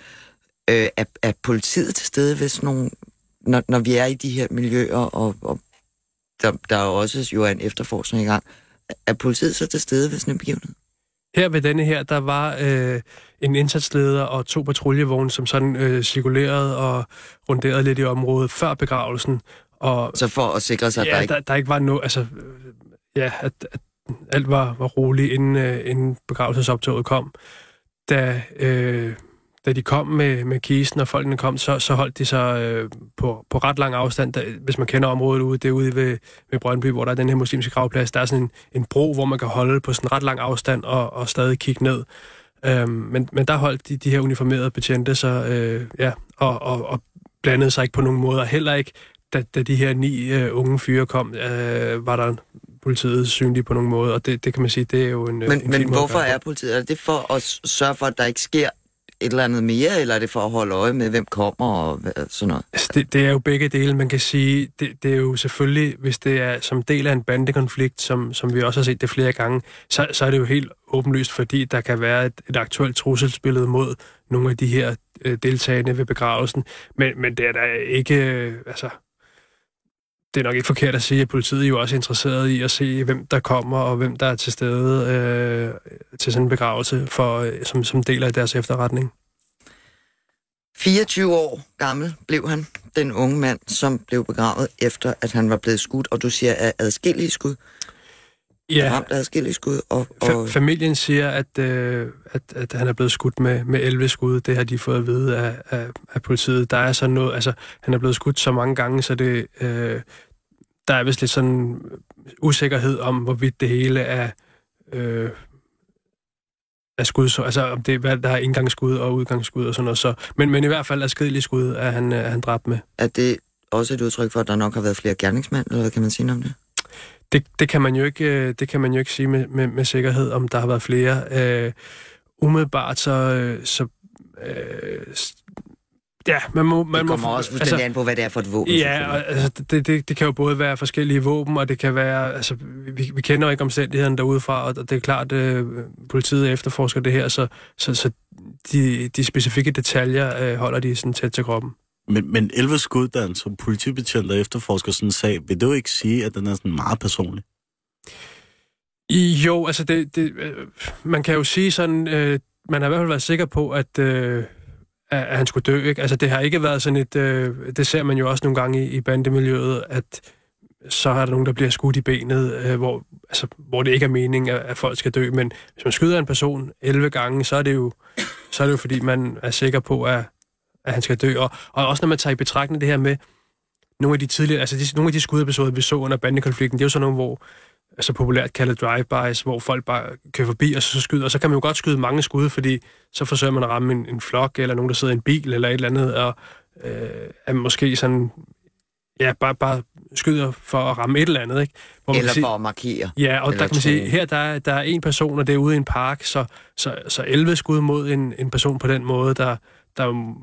Speaker 4: øh, er, er politiet til stede sådan nogle, når, når vi er i de her miljøer, og, og der, der er også jo en efterforskning i gang, er politiet så til stede ved sådan en begivenhed?
Speaker 6: Her ved denne her, der var øh, en indsatsleder og to patruljevogne, som sådan øh, cirkulerede og runderede lidt i området før begravelsen. Og,
Speaker 4: så for at sikre sig,
Speaker 6: at
Speaker 4: ja, der ikke...
Speaker 6: Der, der ikke var noget... Altså, ja, at, at alt var, var roligt, inden, øh, inden begravelsesoptoget kom. da, øh, da de kom med, med kisten, og folkene kom, så, så holdt de sig øh, på, på ret lang afstand. Der, hvis man kender området ude, det er ude ved, ved Brøndby, hvor der er den her muslimske gravplads. Der er sådan en, en bro, hvor man kan holde på sådan ret lang afstand og, og stadig kigge ned. Øhm, men, men der holdt de, de her uniformerede betjente sig, øh, ja, og, og, og blandede sig ikke på nogen måde. Heller ikke, da, da de her ni øh, unge fyre kom, øh, var der politiet synlige på nogen måde, og det, det kan man sige, det er jo en
Speaker 4: Men,
Speaker 6: en
Speaker 4: men hvorfor er politiet? Er det for at sørge for, at der ikke sker et eller andet mere, eller er det for at holde øje med, hvem kommer og sådan noget?
Speaker 6: Altså, det, det er jo begge dele. Man kan sige, det, det er jo selvfølgelig, hvis det er som del af en bandekonflikt, som, som vi også har set det flere gange, så, så er det jo helt åbenlyst, fordi der kan være et, et aktuelt trusselsbillede mod nogle af de her øh, deltagende ved begravelsen. Men, men det er da ikke... Øh, altså, det er nok ikke forkert at sige, at politiet er jo også interesseret i at se, hvem der kommer og hvem der er til stede øh, til sådan en begravelse for, øh, som, som del af deres efterretning.
Speaker 4: 24 år gammel blev han, den unge mand, som blev begravet efter, at han var blevet skudt, og du siger, at adskillige skud? Ja. Ramt adskillige skud? Og, og...
Speaker 6: Fa- familien siger, at, øh, at, at han er blevet skudt med, med 11 skud. Det har de fået at vide af, af, af politiet. Der er så noget, altså, han er blevet skudt så mange gange, så det, øh, der er vist lidt sådan usikkerhed om, hvorvidt det hele er, øh, er skud, så, altså om det hvad der er indgangsskud og udgangsskud og sådan noget. Så, men, men i hvert fald er skridelige skud, at han, er han dræbt med.
Speaker 4: Er det også et udtryk for, at der nok har været flere gerningsmænd, eller hvad kan man sige om det?
Speaker 6: Det, det, kan man jo ikke, øh, det kan man jo ikke sige med, med, med sikkerhed, om der har været flere. Øh, umiddelbart så, øh, så øh, Ja, man må... Man
Speaker 4: det kommer
Speaker 6: må,
Speaker 4: også fuldstændig altså, an på, hvad det er for et våben.
Speaker 6: Ja, og, altså, det, det, det kan jo både være forskellige våben, og det kan være... Altså, vi, vi kender jo ikke omstændighederne derudefra, og det er klart, øh, politiet efterforsker det her, så, så, så de, de specifikke detaljer øh, holder de sådan tæt til kroppen.
Speaker 5: Men, men 11 skuddan som politibetjent, der efterforsker sådan en sag, vil du ikke sige, at den er sådan meget personlig?
Speaker 6: Jo, altså det, det, øh, man kan jo sige sådan, øh, man har i hvert fald været sikker på, at, øh, at han skulle dø. Ikke? Altså, det har ikke været sådan et... Øh, det ser man jo også nogle gange i, i bandemiljøet, at så er der nogen, der bliver skudt i benet, øh, hvor, altså, hvor det ikke er meningen, at, at folk skal dø. Men hvis man skyder en person 11 gange, så er det jo, så er det jo fordi, man er sikker på, at, at han skal dø. Og, og også når man tager i betragtning det her med nogle af de tidligere, altså de, nogle af de skudepisoder, vi så under bandekonflikten, det er jo sådan nogle, hvor altså populært kaldet drive-bys, hvor folk bare kører forbi og så skyder. Og så kan man jo godt skyde mange skud, fordi så forsøger man at ramme en, en flok, eller nogen, der sidder i en bil, eller et eller andet, og øh, er måske sådan, ja, bare, bare skyder for at ramme et eller andet, ikke?
Speaker 4: Hvor eller sige, for at markere.
Speaker 6: Ja, og der kan man sige, her der, er, der er en person, og det er ude i en park, så, så, så 11 skud mod en, en person på den måde, der, der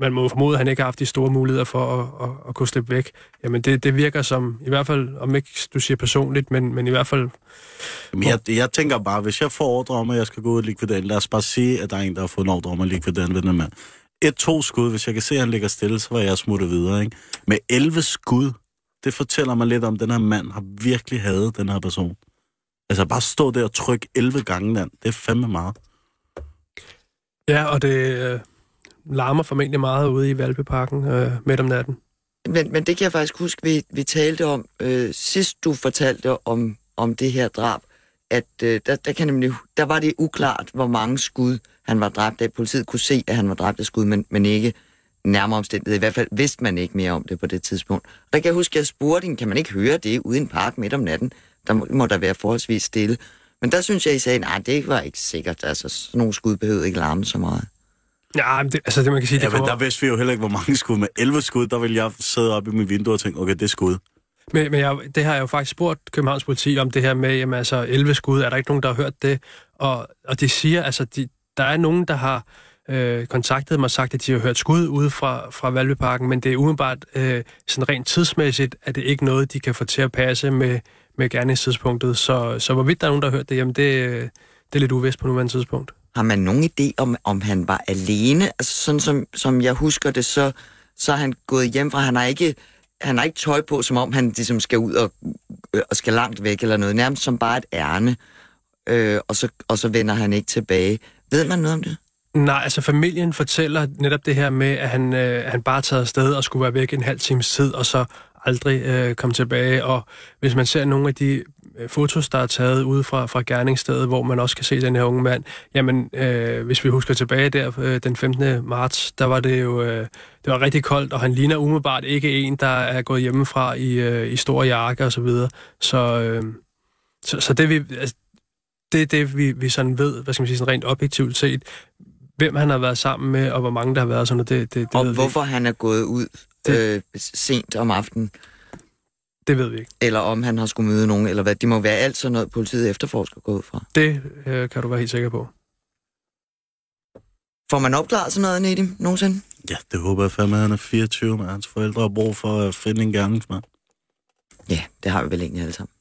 Speaker 6: man må formode, at han ikke har haft de store muligheder for at, at, at kunne slippe væk. Jamen det, det virker som, i hvert fald, om ikke du siger personligt, men, men i hvert fald...
Speaker 5: Jamen jeg, jeg tænker bare, hvis jeg får ordre om, at jeg skal gå ud og likvidere, lad os bare sige, at der er en, der har fået en ordre om at likvidere en mand. Et-to skud, hvis jeg kan se, at han ligger stille, så var jeg smuttet videre. Ikke? Med 11 skud, det fortæller mig lidt om, at den her mand har virkelig hadet den her person. Altså bare stå der og trykke 11 gange, land. det er fandme meget.
Speaker 6: Ja, og det, øh, larmer formentlig meget ude i Valpeparken øh, midt om natten.
Speaker 4: Men, men det kan jeg faktisk huske, vi, vi talte om, øh, sidst du fortalte om, om det her drab, at øh, der, der, kan nemlig, der var det uklart, hvor mange skud han var dræbt af. Politiet kunne se, at han var dræbt af skud, men, men ikke nærmere omstændighed. I hvert fald vidste man ikke mere om det på det tidspunkt. Der kan jeg huske, at jeg spurgte hende, kan man ikke høre det ude i en park midt om natten? Der må, må der være forholdsvis stille. Men der synes jeg, I sagde, nej, det var ikke sikkert. Altså, sådan nogle skud behøvede ikke larme så meget.
Speaker 6: Ja, men det, altså det man kan sige...
Speaker 5: Ja, det kommer... men der vidste vi jo heller ikke, hvor mange skud. Med 11 skud, der vil jeg sidde op i mit vindue og tænke, okay, det er skud.
Speaker 6: Men, men jeg, det har jeg jo faktisk spurgt Københavns politi om det her med, jamen altså 11 skud, er der ikke nogen, der har hørt det? Og, og de siger, altså, de, der er nogen, der har øh, kontaktet mig og sagt, at de har hørt skud ude fra, fra Valbyparken, men det er umiddelbart øh, sådan rent tidsmæssigt, at det ikke noget, de kan få til at passe med, med gerningstidspunktet. Så, så hvorvidt der er nogen, der har hørt det, jamen det, det er lidt uvist på nuværende tidspunkt.
Speaker 4: Har man nogen idé om, om han var alene? Altså sådan som, som jeg husker det, så, så er han gået hjem fra, han har ikke, han har ikke tøj på, som om han ligesom skal ud og, øh, og skal langt væk eller noget. Nærmest som bare et ærne. Øh, og, så, og så vender han ikke tilbage. Ved man noget om det?
Speaker 6: Nej, altså familien fortæller netop det her med, at han, øh, han bare taget afsted og skulle være væk en halv times tid, og så aldrig øh, komme tilbage. Og hvis man ser nogle af de fotos, der er taget ude fra, fra gerningsstedet, hvor man også kan se den her unge mand. Jamen, øh, hvis vi husker tilbage der øh, den 15. marts, der var det jo øh, det var rigtig koldt, og han ligner umiddelbart ikke en, der er gået hjemmefra i, øh, i store jakke og så videre. Så, øh, så, så det, vi, altså, det er det, vi, vi sådan ved, hvad skal man sige, sådan rent objektivt set, hvem han har været sammen med, og hvor mange der har været sådan noget, det, det, det
Speaker 4: Og hvorfor
Speaker 6: vi
Speaker 4: han er gået ud
Speaker 6: Det-
Speaker 4: øh, sent om aftenen.
Speaker 6: Det ved vi ikke.
Speaker 4: eller om han har skulle møde nogen, eller hvad. Det må være alt sådan noget, politiet efterforsker går ud fra.
Speaker 6: Det øh, kan du være helt sikker på.
Speaker 4: Får man opklaret sådan noget, Nedim, nogensinde?
Speaker 5: Ja, det håber jeg fandme, at han er 24, men hans forældre har brug for at finde en gerningsmand.
Speaker 4: Ja, det har vi vel egentlig alle sammen.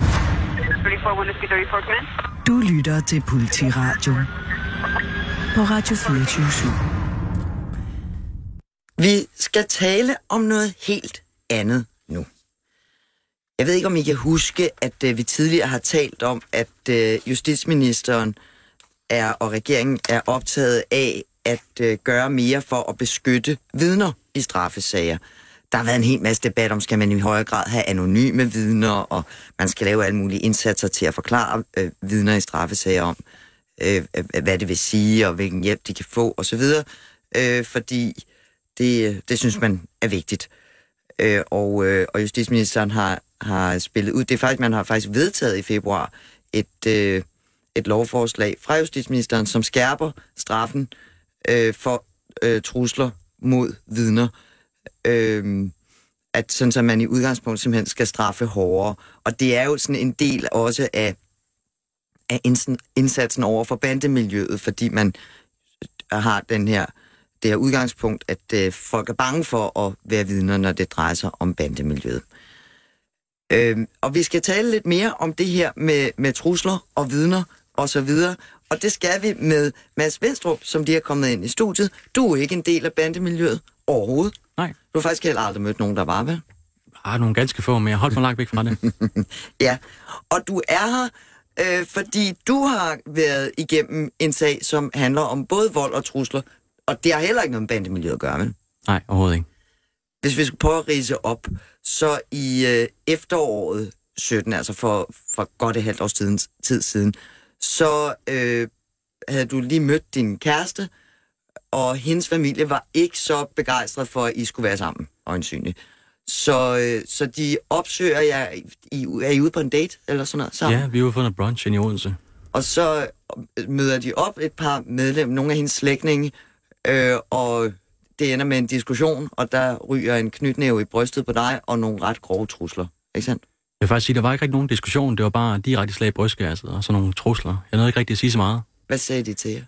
Speaker 7: 34 Whiskey 34 command.
Speaker 1: Du lytter til Politiradio på Radio 24
Speaker 4: Vi skal tale om noget helt andet. Jeg ved ikke, om I kan huske, at øh, vi tidligere har talt om, at øh, justitsministeren er og regeringen er optaget af at øh, gøre mere for at beskytte vidner i straffesager. Der har været en hel masse debat om, skal man i højere grad have anonyme vidner, og man skal lave alle mulige indsatser til at forklare øh, vidner i straffesager om, øh, øh hvad det vil sige, og hvilken hjælp de kan få osv., øh, fordi det, det synes man er vigtigt. Øh, og, øh, og justitsministeren har, har spillet ud. Det er faktisk, man har faktisk vedtaget i februar et, øh, et lovforslag fra justitsministeren, som skærper straffen øh, for øh, trusler mod vidner. Øh, at sådan, så man i udgangspunkt simpelthen skal straffe hårdere. Og det er jo sådan en del også af, af indsatsen over for bandemiljøet, fordi man øh, har den her det her udgangspunkt, at øh, folk er bange for at være vidner, når det drejer sig om bandemiljøet. Øh, og vi skal tale lidt mere om det her med, med trusler og vidner og så videre. Og det skal vi med Mads Venstrup, som lige er kommet ind i studiet. Du er ikke en del af bandemiljøet overhovedet.
Speaker 8: Nej.
Speaker 4: Du har faktisk heller aldrig mødt nogen, der var, vel?
Speaker 8: Ah, nogle ganske få, men jeg holdt mig langt væk fra det.
Speaker 4: Ja, og du er her, øh, fordi du har været igennem en sag, som handler om både vold og trusler, og det har heller ikke noget med bandemiljøet at gøre, vel?
Speaker 8: Nej, overhovedet ikke.
Speaker 4: Hvis vi skulle prøve at rise op, så i øh, efteråret 17, altså for, for godt et halvt års tiden, tid siden, så øh, havde du lige mødt din kæreste, og hendes familie var ikke så begejstret for, at I skulle være sammen, øjensynligt. Så, øh, så de opsøger jer, I, er I ude på en date eller sådan noget sammen?
Speaker 8: Ja, vi har jo fundet brunch ind i Odense.
Speaker 4: Og så øh, møder de op et par medlemmer, nogle af hendes slægtninge, øh, og det ender med en diskussion, og der ryger en knytnæve i brystet på dig, og nogle ret grove trusler. Ikke sandt?
Speaker 8: Jeg vil faktisk sige, der var ikke rigtig nogen diskussion. Det var bare direkte slag i brystkasset og sådan nogle trusler. Jeg nåede ikke rigtig at sige så meget.
Speaker 4: Hvad sagde de til jer?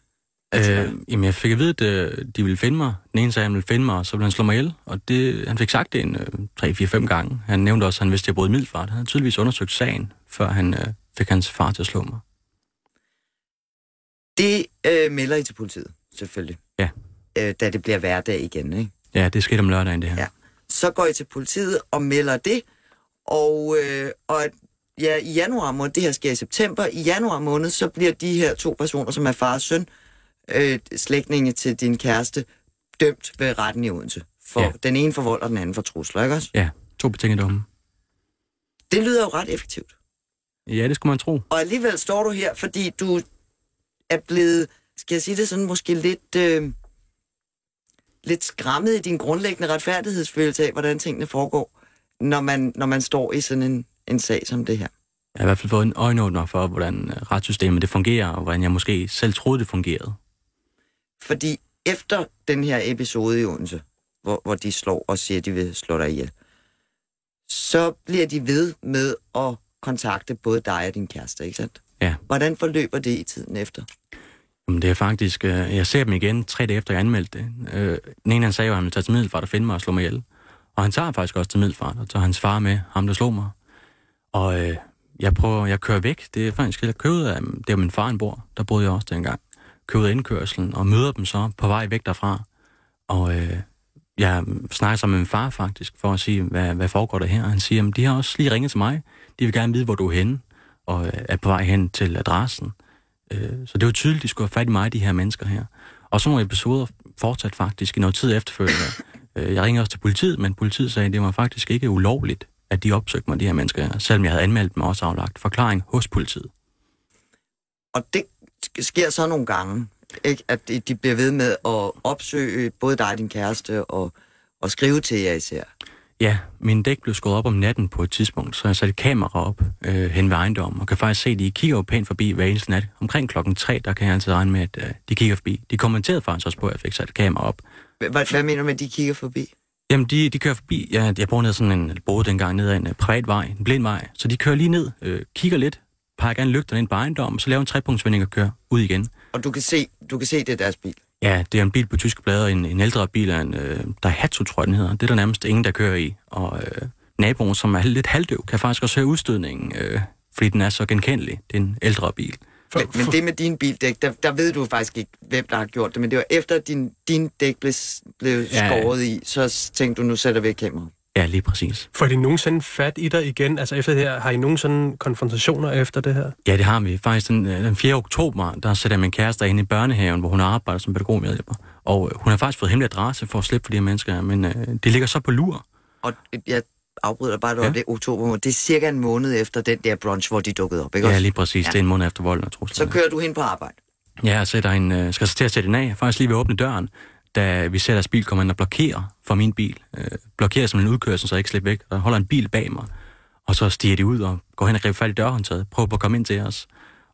Speaker 4: Altså,
Speaker 8: Øh, jamen, jeg fik at vide, at øh, de ville finde mig. Den ene sagde, at han ville finde mig, og så ville han slå mig ihjel. Og det, han fik sagt det en øh, 3-4-5 gange. Han nævnte også, at han vidste, at jeg boede i Middelfart. Han havde tydeligvis undersøgt sagen, før han øh, fik hans far til at slå mig.
Speaker 4: Det øh, melder I til politiet, selvfølgelig.
Speaker 8: Ja.
Speaker 4: Øh, da det bliver hverdag igen, ikke?
Speaker 8: Ja, det skete om lørdagen, det her.
Speaker 4: Ja. Så går I til politiet og melder det, og, øh, og ja, i januar måned, det her sker i september, i januar måned, så bliver de her to personer, som er far og søn, øh, slægtninge til din kæreste, dømt ved retten i Odense. For
Speaker 8: ja.
Speaker 4: den ene for vold, og den anden for trusler, ikke også?
Speaker 8: Ja, to betingede domme.
Speaker 4: Det lyder jo ret effektivt.
Speaker 8: Ja, det skulle man tro.
Speaker 4: Og alligevel står du her, fordi du er blevet, skal jeg sige det sådan, måske lidt, øh, lidt skræmmet i din grundlæggende retfærdighedsfølelse af, hvordan tingene foregår, når man, når man står i sådan en, en sag som det her.
Speaker 8: Jeg har i hvert fald fået en øjenåbner for, hvordan øh, retssystemet det fungerer, og hvordan jeg måske selv troede, det fungerede.
Speaker 4: Fordi efter den her episode i Odense, hvor, hvor de slår og siger, at de vil slå dig ihjel, så bliver de ved med at kontakte både dig og din kæreste, ikke sandt?
Speaker 8: Ja.
Speaker 4: Hvordan forløber det i tiden efter?
Speaker 8: Jamen, det er faktisk... Øh, jeg ser dem igen tre dage efter, jeg anmeldte det. Øh, den ene, han sagde jo, at han ville tage til Middelfart og finde mig og slå mig ihjel. Og han tager faktisk også til Middelfart og tager hans far med, ham der slog mig. Og øh, jeg prøver, jeg kører væk. Det er faktisk, jeg kører ud af, det er min far, han bor. Der boede jeg også dengang. Kører ud af indkørselen og møder dem så på vej væk derfra. Og øh, jeg snakker sammen med min far faktisk, for at sige, hvad, hvad foregår der her. Og han siger, at de har også lige ringet til mig. De vil gerne vide, hvor du er henne, og øh, er på vej hen til adressen. Øh, så det var tydeligt, de skulle have fat i mig, de her mennesker her. Og så nogle episoder fortsat faktisk i noget tid efterfølgende. Øh, jeg ringede også til politiet, men politiet sagde, at det var faktisk ikke ulovligt, at de opsøgte mig, de her mennesker, selvom jeg havde anmeldt mig også aflagt forklaring hos politiet.
Speaker 4: Og det sker så nogle gange, ikke? at de- de bliver ved med at opsøge både dig og din kæreste og, og skrive til jer især.
Speaker 8: Ja, min dæk blev skåret op om natten på et tidspunkt, så jeg satte kamera op øh, hen ved ejendommen, og kan faktisk se, at de kigger jo pænt forbi hver eneste nat. Omkring klokken 3, der kan jeg altid regne med, at øh, de kigger forbi. De kommenterede faktisk også på, at jeg fik sat kamera op.
Speaker 4: Hvad, hvad mener du med, at de kigger forbi?
Speaker 8: Jamen, de, de kører forbi. Ja, jeg bor ned sådan en, boede dengang ned ad en uh, privat vej, en blind vej. Så de kører lige ned, øh, kigger lidt, peger gerne lygterne ind på ejendommen, så laver en trepunktsvending og kører ud igen.
Speaker 4: Og du kan se, du kan se det er deres bil.
Speaker 8: Ja, det er en bil på tyske blader, en, en ældre bil af en øh, Daihatsu, tror jeg den hedder. Det er der nærmest ingen, der kører i. Og øh, naboen, som er lidt halvdøv, kan faktisk også høre udstødningen, øh, fordi den er så genkendelig. Det er en ældre bil.
Speaker 6: For,
Speaker 4: Men, men
Speaker 6: for,
Speaker 4: det med din bildæk, der, der ved du faktisk ikke, hvem der har gjort det. Men det var efter, at din, din dæk blev, blev
Speaker 8: Ja.
Speaker 4: skåret i, så tænkte du, nu sætter vi et kamera.
Speaker 8: Ja, lige præcis.
Speaker 6: får de nogensinde fat i dig igen? Altså efter det her, har I nogen sådan konfrontationer efter det her?
Speaker 8: Ja, det har vi. Faktisk den, øh, den 4. oktober, der sætter jeg min kæreste ind i børnehaven, hvor hun arbejder som pædagogmedhjælper. Og øh, hun har faktisk fået hemmelig adresse for at slippe for de her mennesker, men øh, det ligger så på lur.
Speaker 4: Og jeg afbryder dig bare, du
Speaker 8: Ja.
Speaker 4: det er oktober, måned. det er cirka en måned efter den der brunch, hvor de dukkede op, ikke
Speaker 8: Ja, lige præcis.
Speaker 4: Ja.
Speaker 8: Det er en måned efter volden og
Speaker 4: Så
Speaker 8: truslerne.
Speaker 4: kører du hen på arbejde.
Speaker 8: Ja, jeg sætter en, øh, skal så til at sætte den af. Faktisk lige ved at åbne døren, da vi ser deres bil kommer ind og blokerer for min bil. Øh, blokerer som en udkørsel, så jeg ikke slipper væk. Der holder en bil bag mig. Og så stiger de ud og går hen og griber fat i dørhåndtaget. Prøver på at komme ind til os.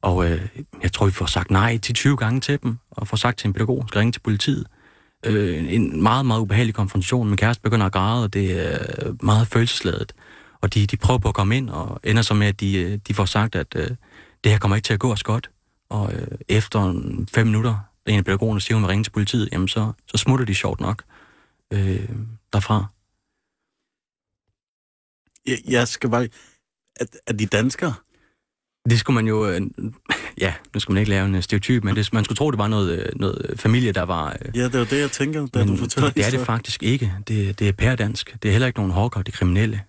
Speaker 8: Og øh, jeg tror, vi får sagt nej til 20 gange til dem. Og får sagt til en pædagog, skal ringe til politiet. Øh, en meget, meget ubehagelig konfrontation. Min kæreste begynder at græde, og det er øh, meget følelsesladet. Og de, de prøver på at komme ind, og ender så med, at de, øh, de får sagt, at øh, det her kommer ikke til at gå os godt. Og øh, efter fem minutter, en af pædagogerne siger, hun vil ringe til politiet, jamen så, så smutter de sjovt nok øh, derfra.
Speaker 5: Jeg, jeg skal bare... Er, er de danskere?
Speaker 8: Det skulle man jo... Øh, ja, nu skal man ikke lave en stereotyp, men det, man skulle tro, det var noget, øh, noget familie, der var... Øh,
Speaker 5: Ja, det var det, jeg tænker, da du fortæller
Speaker 8: det, det er det faktisk ikke. Det, det er pærdansk. Det er heller ikke nogen hårdkogt, det er kriminelle.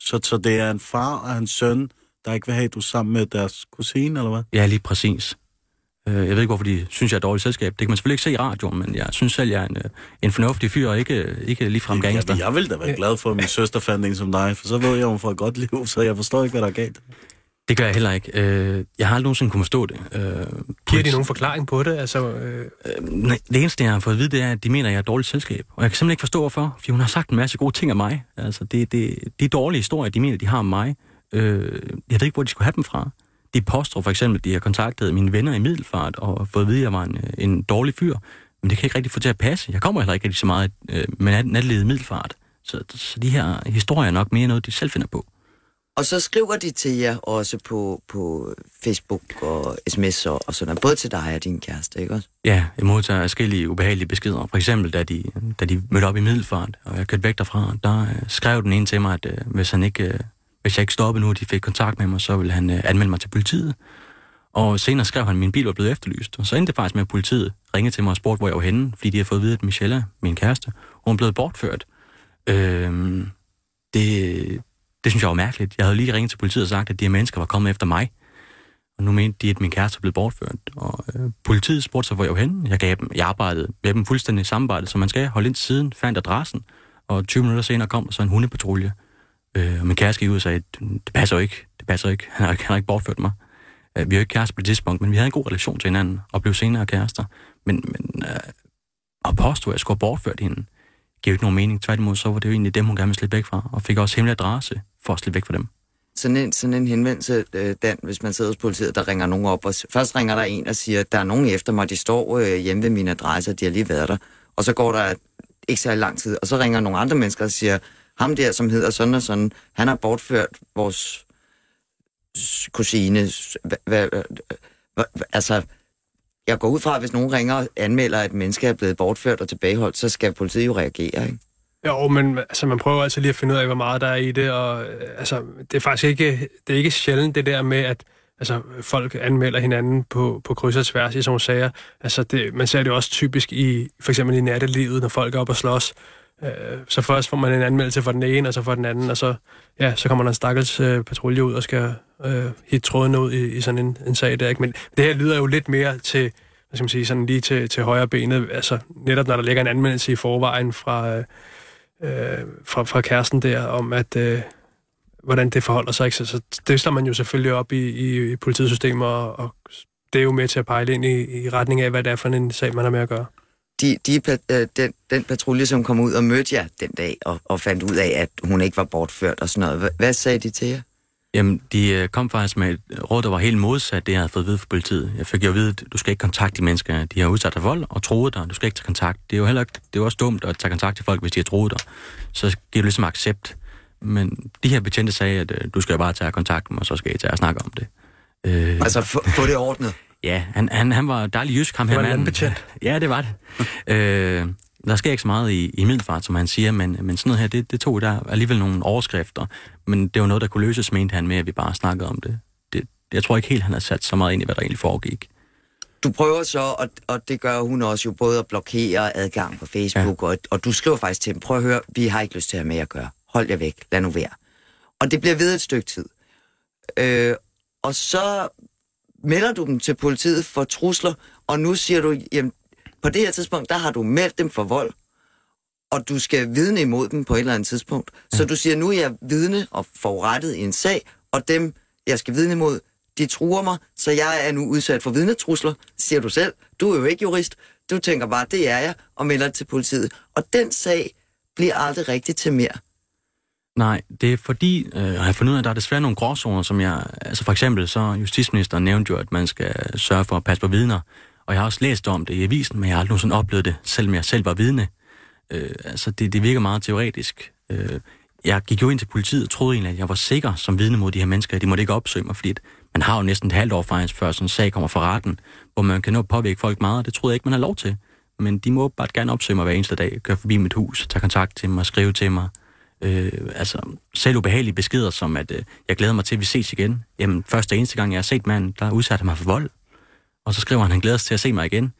Speaker 5: Så, så det er en far og en søn, der ikke vil have, at du er sammen med deres kusine, eller hvad?
Speaker 8: Ja, lige præcis. Øh, Jeg ved ikke, hvorfor de synes, jeg er et dårligt selskab. Det kan man selvfølgelig ikke se i radioen, men jeg synes selv, jeg er en, øh, en fornuftig fyr, og ikke, ikke ligefrem gangster.
Speaker 5: Jeg, jeg ville da være glad for, at min søster fandt en som dig, for så ved jeg, hun får et godt liv, så jeg forstår ikke, hvad der er galt.
Speaker 8: Det gør jeg heller ikke. Øh, Jeg har aldrig nogensinde kunne forstå det. Øh,
Speaker 6: Giver de nogen forklaring på det? Altså, øh,
Speaker 8: Øh, nej, det eneste, jeg har fået at vide, det er, at de mener, at jeg er et dårligt selskab. Og jeg kan simpelthen ikke forstå, hvorfor. For hun har sagt en masse gode ting om mig. Altså, det, det, det er dårlige historier, de mener, de har om mig. Øh, jeg ved ikke, hvor de skulle have dem fra. De påstår for eksempel, at de har kontaktet mine venner i Middelfart og fået at vide, at jeg var en, en dårlig fyr. Men det kan jeg ikke rigtig få til at passe. Jeg kommer heller ikke rigtig så meget øh, med nat, natlivet i Middelfart. Så, så de her historier er nok mere noget, de selv finder på.
Speaker 4: Og så skriver de til jer også på, på Facebook og sms og, og sådan noget. Både til dig og din kæreste, ikke også?
Speaker 8: Ja, jeg modtager forskellige ubehagelige beskeder. For eksempel, da de, da de mødte op i Middelfart, og jeg kørte væk derfra, der øh, skrev den ene til mig, at øh, hvis, han ikke, øh, hvis jeg ikke stoppede nu, og de fik kontakt med mig, så ville han øh, anmelde mig til politiet. Og senere skrev han, at min bil var blevet efterlyst. Og så endte det faktisk med, at politiet ringede til mig og spurgte, hvor jeg var henne, fordi de havde fået at vide, at Michelle, min kæreste, hun blev bortført. Øh, det, det synes jeg var mærkeligt. Jeg havde lige ringet til politiet og sagt, at de her mennesker var kommet efter mig. Og nu mente de, at min kæreste blev bortført. Og øh, politiet spurgte sig, hvor jeg var henne. Jeg, gav dem, jeg arbejdede med dem fuldstændig i samarbejde, som man skal. Holde ind siden, fandt adressen. Og 20 minutter senere kom der så en hundepatrulje. Øh, og min kæreste gik ud og sagde, det passer jo ikke. Det passer ikke. Han har, han har ikke bortført mig. Øh, vi er jo ikke kærester på det tidspunkt, men vi havde en god relation til hinanden, og blev senere kærester. Men, men øh, at påstå, at jeg skulle have bortført hende, giver jo ikke nogen mening. Tværtimod, så var det jo egentlig dem, hun gerne ville slippe væk fra, og fik også hemmelig adresse for at slippe væk fra dem.
Speaker 4: Sådan en, sådan en henvendelse, øh, Dan, hvis man sidder hos politiet, der ringer nogen op, og først ringer der en og siger, at der er nogen efter mig, de står øh, hjemme ved min adresse, og de har lige været der. Og så går der ikke særlig lang tid, og så ringer nogle andre mennesker og siger, ham der, som hedder sådan og sådan, han har bortført vores kusine. Altså, jeg går ud fra, at hvis nogen ringer og anmelder, at et menneske er blevet bortført og tilbageholdt, så skal politiet jo reagere, ikke?
Speaker 6: jo, men altså, man prøver altså lige at finde ud af, hvor meget der er i det, og øh, altså, det er faktisk ikke, det er ikke sjældent det der med, at altså, folk anmelder hinanden på, på kryds og tværs i sådan nogle sager. Altså, det, man ser det også typisk i, for eksempel i nattelivet, når folk er oppe og slås. Øh, så først får man en anmeldelse for den ene, og så for den anden, og så, ja, så kommer der en stakkels øh, patrulje ud og skal øh, hit tråden ud i, i sådan en, en sag der. Ikke? Men det her lyder jo lidt mere til, hvad skal man sige, sådan lige til, til højre benet, altså netop når der ligger en anmeldelse i forvejen fra, øh, øh fra, fra kæresten der, om at, øh, hvordan det forholder sig. Ikke? Så, så det slår man jo selvfølgelig op i, i, i politisystemet, og, og det er jo med til at pejle ind i, i retning af, hvad det er for en sag, man har med at gøre.
Speaker 4: De, de, øh, den, den patrulje, som kom ud og mødte jer den dag, og, og fandt ud af, at hun ikke var bortført og sådan noget, hvad, hvad sagde de til jer?
Speaker 8: Jamen, de øh, kom faktisk med et råd, der var helt modsat det, jeg havde fået at vide fra politiet. Jeg fik jo at vide, at du skal ikke kontakte de mennesker, de har udsat dig vold og troet dig. Du skal ikke tage kontakt. Det er jo heller ikke, det er også dumt at tage kontakt til folk, hvis de har troet dig. Så giver du ligesom accept. Men de her betjente sagde, at øh, du skal bare tage kontakt med, og så skal I tage og snakke om det. Øh,
Speaker 4: Altså, få det ordnet.
Speaker 8: Ja, han, han, han var dejlig jysk, ham
Speaker 6: Det
Speaker 8: her
Speaker 6: var en
Speaker 8: manden.
Speaker 6: landbetjent.
Speaker 8: Ja, det var det. øh, der sker ikke så meget i, i middelfart, som han siger, men, men sådan noget her, det, det tog der alligevel nogle overskrifter. Men det var noget, der kunne løses, mente han med, at vi bare snakkede om det. det. Jeg tror ikke helt, han har sat så meget ind i, hvad der egentlig foregik.
Speaker 4: Du prøver så, og, og det gør hun også jo, både at blokere adgang på Facebook, ja. og, og du skriver faktisk til dem, prøv at høre, vi har ikke lyst til at have med at gøre. Hold jer væk, lad nu være. Og det bliver ved et stykke tid. Øh, og så melder du dem til politiet for trusler, og nu siger du, jamen, på det her tidspunkt, der har du meldt dem for vold, og du skal vidne imod dem på et eller andet tidspunkt. Så du siger, nu er jeg vidne og forurettet i en sag, og dem, jeg skal vidne imod, de truer mig, så jeg er nu udsat for vidnetrusler, siger du selv. Du er jo ikke jurist. Du tænker bare, det er jeg, og melder det til politiet. Og den sag bliver aldrig rigtig til mere.
Speaker 8: Nej, det er fordi, øh, jeg har fundet ud af, at der er desværre nogle gråzoner, som jeg... Altså for eksempel så justitsministeren nævnte jo, at man skal sørge for at passe på vidner. Og jeg har også læst om det i avisen, men jeg har aldrig nogensinde oplevet det, selvom jeg selv var vidne. Øh, altså det, det virker meget teoretisk. Øh, jeg gik jo ind til politiet og troede egentlig, at jeg var sikker som vidne mod de her mennesker. De måtte ikke opsøge mig, fordi man har jo næsten et halvt år faktisk, før sådan en sag kommer fra retten, hvor man kan nå at påvirke folk meget. Det troede jeg ikke, man har lov til. Men de må bare gerne opsøge mig hver eneste dag, køre forbi mit hus, tage kontakt til mig, skrive til mig. Øh, altså selv ubehagelige beskeder, som at øh, jeg glæder mig til, at vi ses igen. Jamen, første og eneste gang, jeg har set manden, der udsatte mig for vold. Og så skriver han, at han glæder sig til at se mig igen.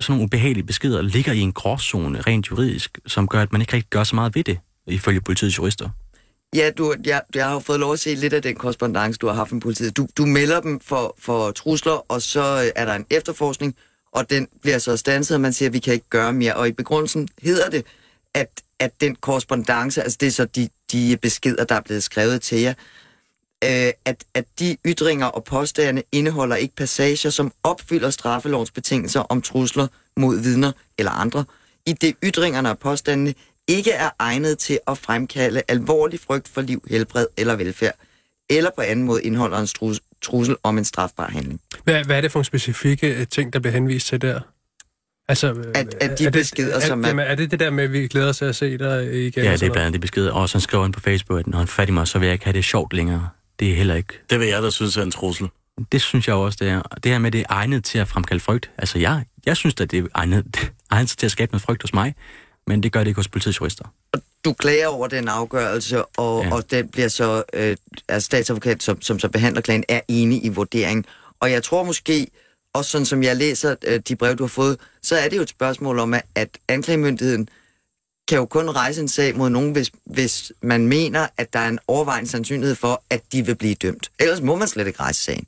Speaker 8: Sådan nogle ubehagelige beskeder ligger i en gråzone rent juridisk, som gør, at man ikke rigtig gør så meget ved det, ifølge politiets jurister.
Speaker 4: Ja, du, jeg, jeg har jo fået lov at se lidt af den korrespondence, du har haft med politiet. Du, du melder dem for, for trusler, og så øh, er der en efterforskning, og den bliver så standset, og man siger, at vi kan ikke gøre mere. Og i begrundelsen hedder det, at, at den korrespondence, altså det er så de, de beskeder, der er blevet skrevet til jer, øh, at, at de ytringer og påstande indeholder ikke passager, som opfylder straffelovens betingelser om trusler mod vidner eller andre, i det ytringerne og påstandene ikke er egnet til at fremkalde alvorlig frygt for liv, helbred eller velfærd, eller på anden måde indeholder en trus- trussel om en strafbar handling.
Speaker 6: Hvad, hvad er det for en specifikke øh, ting, der bliver henvist til der? Altså,
Speaker 4: At- at de
Speaker 6: er det,
Speaker 4: beskeder,
Speaker 6: er,
Speaker 4: som er-
Speaker 6: Jamen, er det det der med, at vi glæder os til at se dig igen?
Speaker 8: Ja, det er blandt andet de beskeder. Og så skriver han på Facebook, at når han er fat i mig, så vil jeg ikke have det sjovt længere. Det er heller ikke.
Speaker 5: Det vil jeg da synes er en trussel.
Speaker 8: Det synes jeg også, det er. Det her med, det er egnet til at fremkalde frygt. Altså, jeg, jeg synes at det er egnet, egnet til at skabe noget frygt hos mig, men det gør det ikke hos politiets jurister.
Speaker 4: Du klager over den afgørelse, og. Ja. og den bliver så, øh, altså statsadvokat, som, som så behandler klagen, er enig i vurderingen. Og jeg tror måske, også sådan som jeg læser øh, de brev, du har fået, så er det jo et spørgsmål om, at, at anklagemyndigheden kan jo kun rejse en sag mod nogen, hvis, hvis man mener, at der er en overvejende sandsynlighed for, at de vil blive dømt. Ellers må man slet ikke rejse sagen.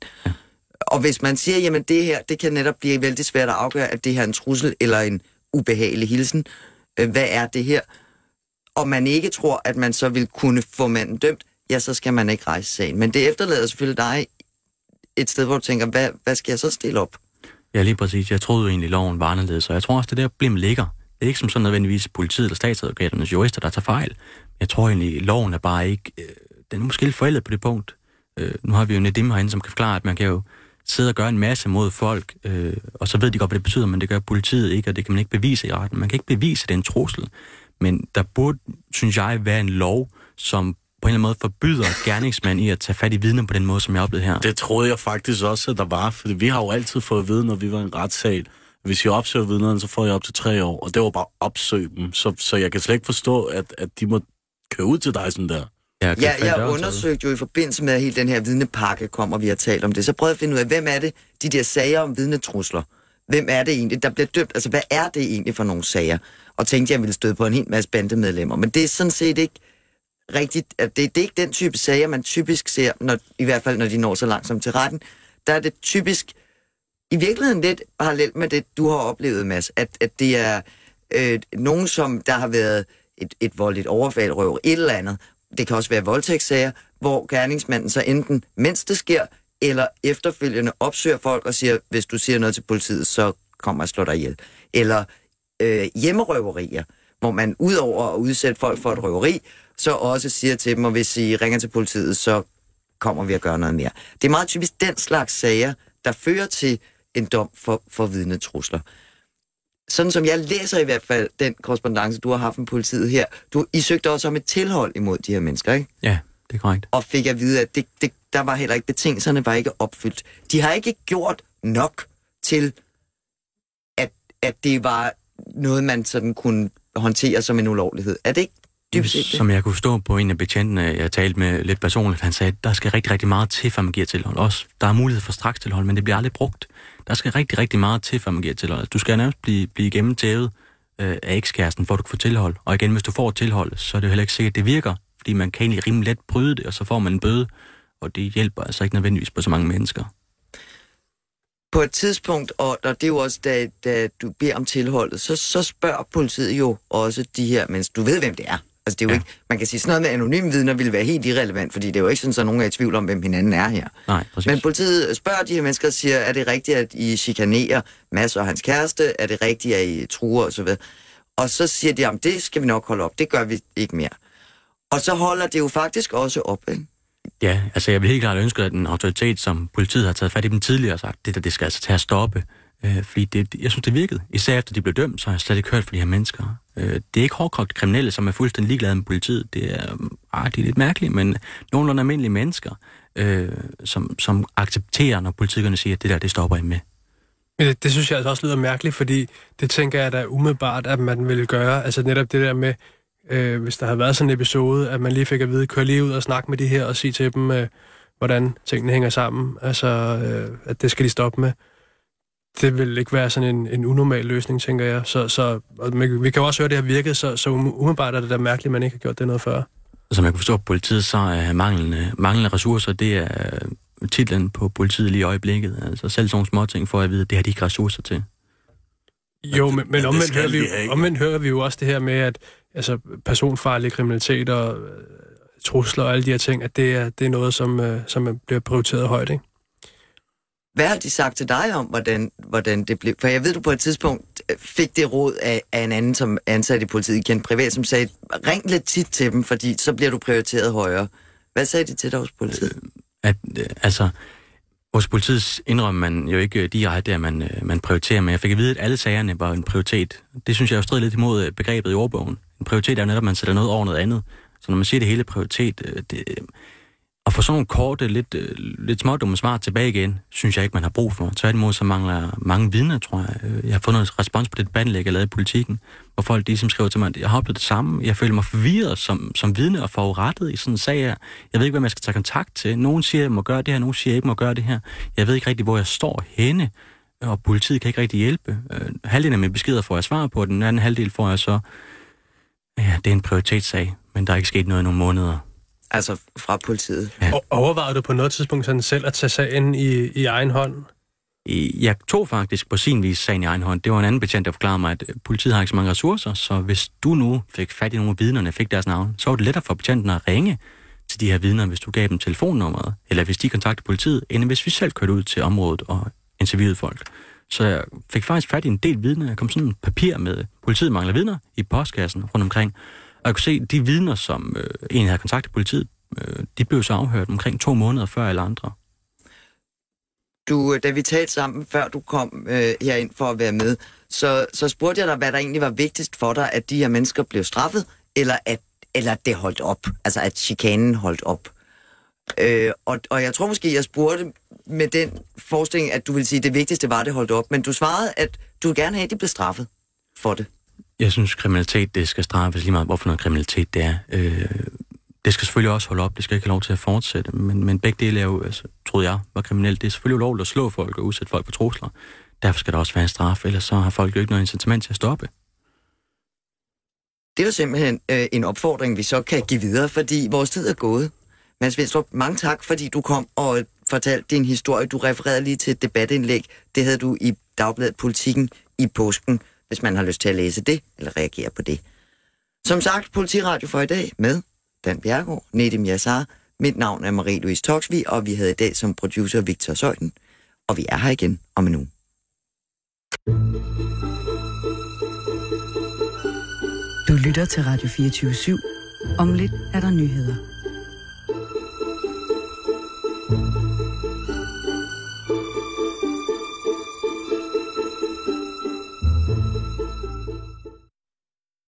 Speaker 4: Og hvis man siger, jamen det her, det kan netop blive vældig svært at afgøre, at det her er en trussel eller en ubehagelig hilsen. Øh, Hvad er det her? Og man ikke tror, at man så vil kunne få manden dømt, ja, så skal man ikke rejse sagen. Men det efterlader selvfølgelig dig et sted, hvor du tænker, hvad, hvad skal jeg så stille op?
Speaker 8: Ja, lige præcis. Jeg troede jo egentlig, at loven var anderledes, og jeg tror også, det der problem ligger. Det er ikke som sådan nødvendigvis politiet eller statsadvokaternes jurister, der tager fejl. Jeg tror egentlig, at loven er bare ikke... Øh, den er måske lidt forældet på det punkt. Øh, nu har vi jo Nedim herinde, som kan forklare, at man kan jo sidde og gøre en masse mod folk, øh, og så ved de godt, hvad det betyder, men det gør politiet ikke, og det kan man ikke bevise i retten. Man kan ikke bevise, at det er en trussel. Men der burde, synes jeg, være en lov, som på en eller anden måde forbyder gerningsmand i at tage fat i vidner på den måde, som jeg oplevede her.
Speaker 5: Det troede jeg faktisk også, at der var, for vi har jo altid fået at vide, når vi var i en retssal, hvis jeg opsøger vidnerne, så får jeg op til tre år, og det var bare opsøge dem. Så, så jeg kan slet ikke forstå, at, at de må køre ud til dig sådan der.
Speaker 8: Jeg
Speaker 4: Ja,
Speaker 8: fatte
Speaker 4: jeg
Speaker 8: også.
Speaker 4: undersøgte jo i forbindelse med, at hele den her vidnepakke kom, og vi har talt om det. Så prøvede jeg at finde ud af, hvem er det, de der sager om vidnetrusler? Hvem er det egentlig, der bliver dømt? Altså, hvad er det egentlig for nogle sager? Og tænkte, jeg ville støde på en hel masse bandemedlemmer. Men det er sådan set ikke rigtigt. At det, det er ikke den type sager, man typisk ser, når, i hvert fald når de når så langsomt til retten. Der er det typisk, i virkeligheden lidt parallelt med det, du har oplevet, Mads, at, at det er øh, nogen, som der har været et, et voldeligt overfald, røver, et eller andet, det kan også være voldtægtssager, hvor gerningsmanden så enten, mens det sker, eller efterfølgende opsøger folk og siger, hvis du siger noget til politiet, så kommer jeg og slår dig ihjel. Eller øh, hjemmerøverier, hvor man udover at udsætte folk for et røveri, så også siger til dem, at hvis I ringer til politiet, så kommer vi at gøre noget mere. Det er meget typisk den slags sager, der fører til en dom for, for vidnetrusler. Sådan som jeg læser i hvert fald den korrespondence, du har haft med politiet her, du, I søgte også om et tilhold imod de her mennesker, ikke?
Speaker 8: Ja, det er korrekt.
Speaker 4: Og fik at vide, at det, det, der var heller ikke, betingelserne var ikke opfyldt. De har ikke gjort nok til, at, at det var noget, man sådan kunne håndtere som en ulovlighed. Er det ikke set?
Speaker 8: Som jeg kunne stå på en af betjentene, jeg talte med lidt personligt, han sagde, der skal rigtig, rigtig meget til, før man giver tilhold. Også, der er mulighed for straks tilhold, men det bliver aldrig brugt. Der skal rigtig, rigtig meget til, før man giver tilhold. Du skal nærmest blive, blive gennemtævet øh, af ekskæresten, for at du kan få tilhold. Og igen, hvis du får tilhold, så er det jo heller ikke sikkert, at det virker, fordi man kan egentlig rimelig let bryde det, og så får man en bøde, og det hjælper altså ikke nødvendigvis på så mange mennesker.
Speaker 4: På et tidspunkt, og, og det er jo også, da, da du beder om tilholdet, så, så spørger politiet jo også de her mennesker, du ved, hvem det er. Altså, det er jo
Speaker 8: Ja.
Speaker 4: ikke, man kan sige, sådan noget med anonyme vidner ville være helt irrelevant, fordi det er jo ikke sådan, at nogen er i tvivl om, hvem hinanden er her.
Speaker 8: Nej, præcis.
Speaker 4: Men politiet spørger de her mennesker og siger, er det rigtigt, at I chikanerer Mads og hans kæreste? Er det rigtigt, at I truer osv.? Og så siger de, jamen det skal vi nok holde op, det gør vi ikke mere. Og så holder det jo faktisk også op, ikke?
Speaker 8: Ja, altså jeg vil helt klart ønske, at en autoritet, som politiet har taget fat i dem tidligere og sagt, det der, det skal altså tage at stoppe. Øh, fordi det, jeg synes, det virkede. Især efter de blev dømt, så har jeg slet ikke hørt fra de her mennesker. Øh, det er ikke hårdkogt kriminelle, som er fuldstændig ligeglade med politiet. Det er, mm, ah, det er lidt mærkeligt, men nogenlunde almindelige mennesker, øh, som, som accepterer, når politikerne siger, at det der, det stopper I med.
Speaker 6: Men det, det synes jeg altså også lyder mærkeligt, fordi det tænker jeg da umiddelbart, at man ville gøre. Altså netop det der med, øh, hvis der havde været sådan en episode, at man lige fik at vide, kør lige ud og snakke med de her og sige til dem, øh, hvordan tingene hænger sammen. Altså, øh, at det skal de stoppe med. Det vil ikke være sådan en, en unormal løsning, tænker jeg. Så, så og vi kan jo også høre, at det har virket, så, så um- umiddelbart er det da mærkeligt, at man ikke har gjort det noget før.
Speaker 8: Som jeg kan forstå på politiet, så er manglende, manglende ressourcer, det er øh, titlen på politiet lige i øjeblikket. Altså selv sådan nogle små ting får jeg at vide, at det har de ikke ressourcer til.
Speaker 6: Jo, men,
Speaker 5: men
Speaker 6: omvendt, hører vi, jo- omvendt hører vi jo også det her med, at altså, personfarlig kriminalitet og øh, trusler og alle de her ting, at det er, det er noget, som, øh, som bliver prioriteret højt, ikke?
Speaker 4: Hvad har de sagt til dig om, hvordan, hvordan det blev? For jeg ved, du på et tidspunkt øh, fik det råd af, af en anden, som ansat i politiet, igen privat, som sagde, ring lidt tit til dem, fordi så bliver du prioriteret højere. Hvad sagde de til dig hos politiet?
Speaker 8: Øh, at øh, altså, hos politiet indrømmer man jo ikke direkte, at man, man prioriterer, men jeg fik at vide, at alle sagerne var en prioritet. Det synes jeg jo strider lidt imod begrebet i ordbogen. En prioritet er jo netop, at man sætter noget over noget andet. Så når man siger det hele prioritet, det, og få sådan nogle korte, lidt, øh, lidt smådumme svar tilbage igen, synes jeg ikke, man har brug for. Tværtimod så mangler mange vidner, tror jeg. Øh, jeg har fået noget respons på det debatindlæg, jeg lavede i politikken, hvor folk de, som skriver til mig, at jeg har oplevet det samme. Jeg føler mig forvirret som, som vidne og forurettet i sådan en sag her. Jeg ved ikke, hvem jeg skal tage kontakt til. Nogen siger, at jeg må gøre det her, nogen siger, at jeg ikke må gøre det her. Jeg ved ikke rigtig, hvor jeg står henne, og politiet kan ikke rigtig hjælpe. Øh, halvdelen af mine beskeder får jeg svar på, og den anden halvdel får jeg så... Ja, det er en prioritetssag, men der er ikke sket noget i nogle måneder.
Speaker 4: Altså fra politiet.
Speaker 8: Ja.
Speaker 6: Og overvejede du på noget tidspunkt sådan selv at tage sagen i, i egen hånd?
Speaker 8: Jeg tog faktisk på sin vis sagen i egen hånd. Det var en anden betjent, der forklarede mig, at øh, politiet har ikke så mange ressourcer, så hvis du nu fik fat i nogle af vidnerne, fik deres navn, så var det lettere for betjenten at ringe til de her vidner, hvis du gav dem telefonnummeret, eller hvis de kontaktede politiet, end hvis vi selv kørte ud til området og interviewede folk. Så jeg fik faktisk fat i en del vidner. Jeg kom sådan en papir med, politiet mangler vidner i postkassen rundt omkring. Og jeg kunne se, de vidner, som øh, egentlig havde kontaktet politiet, øh, de blev så afhørt omkring to måneder før alle andre.
Speaker 4: Du, øh, da vi talte sammen, før du kom øh, herind for at være med, så, så spurgte jeg dig, hvad der egentlig var vigtigst for dig, at de her mennesker blev straffet, eller at, eller at det holdt op, altså at chikanen holdt op. Øh, og, og jeg tror måske, jeg spurgte med den forestilling, at du ville sige, at det vigtigste var, at det holdt op, men du svarede, at du gerne have, at de blev straffet for det.
Speaker 8: Jeg synes, kriminalitet, det skal straffes lige meget, hvorfor noget kriminalitet det er. Øh, det skal selvfølgelig også holde op, det skal ikke have lov til at fortsætte, men, men begge dele er jo, altså, troede jeg, var kriminelt. Det er selvfølgelig ulovligt at slå folk og udsætte folk for trusler. Derfor skal der også være en straf, ellers så har folk jo ikke noget incitament til at stoppe.
Speaker 4: Det er jo simpelthen øh, en opfordring, vi så kan give videre, fordi vores tid er gået. Mads Vindstrup, mange tak, fordi du kom og fortalte din historie. Du refererede lige til et debatindlæg. Det havde du i Dagbladet Politikken i påsken, hvis man har lyst til at læse det eller reagere på det. Som sagt, Politiradio for i dag med Dan Bjergård, Nedim Yassar. Mit navn er Marie-Louise Toksvi, og vi havde i dag som producer Victor Søjden. Og vi er her igen om en uge.
Speaker 1: Du lytter til Radio 24 /7. Om lidt er der nyheder.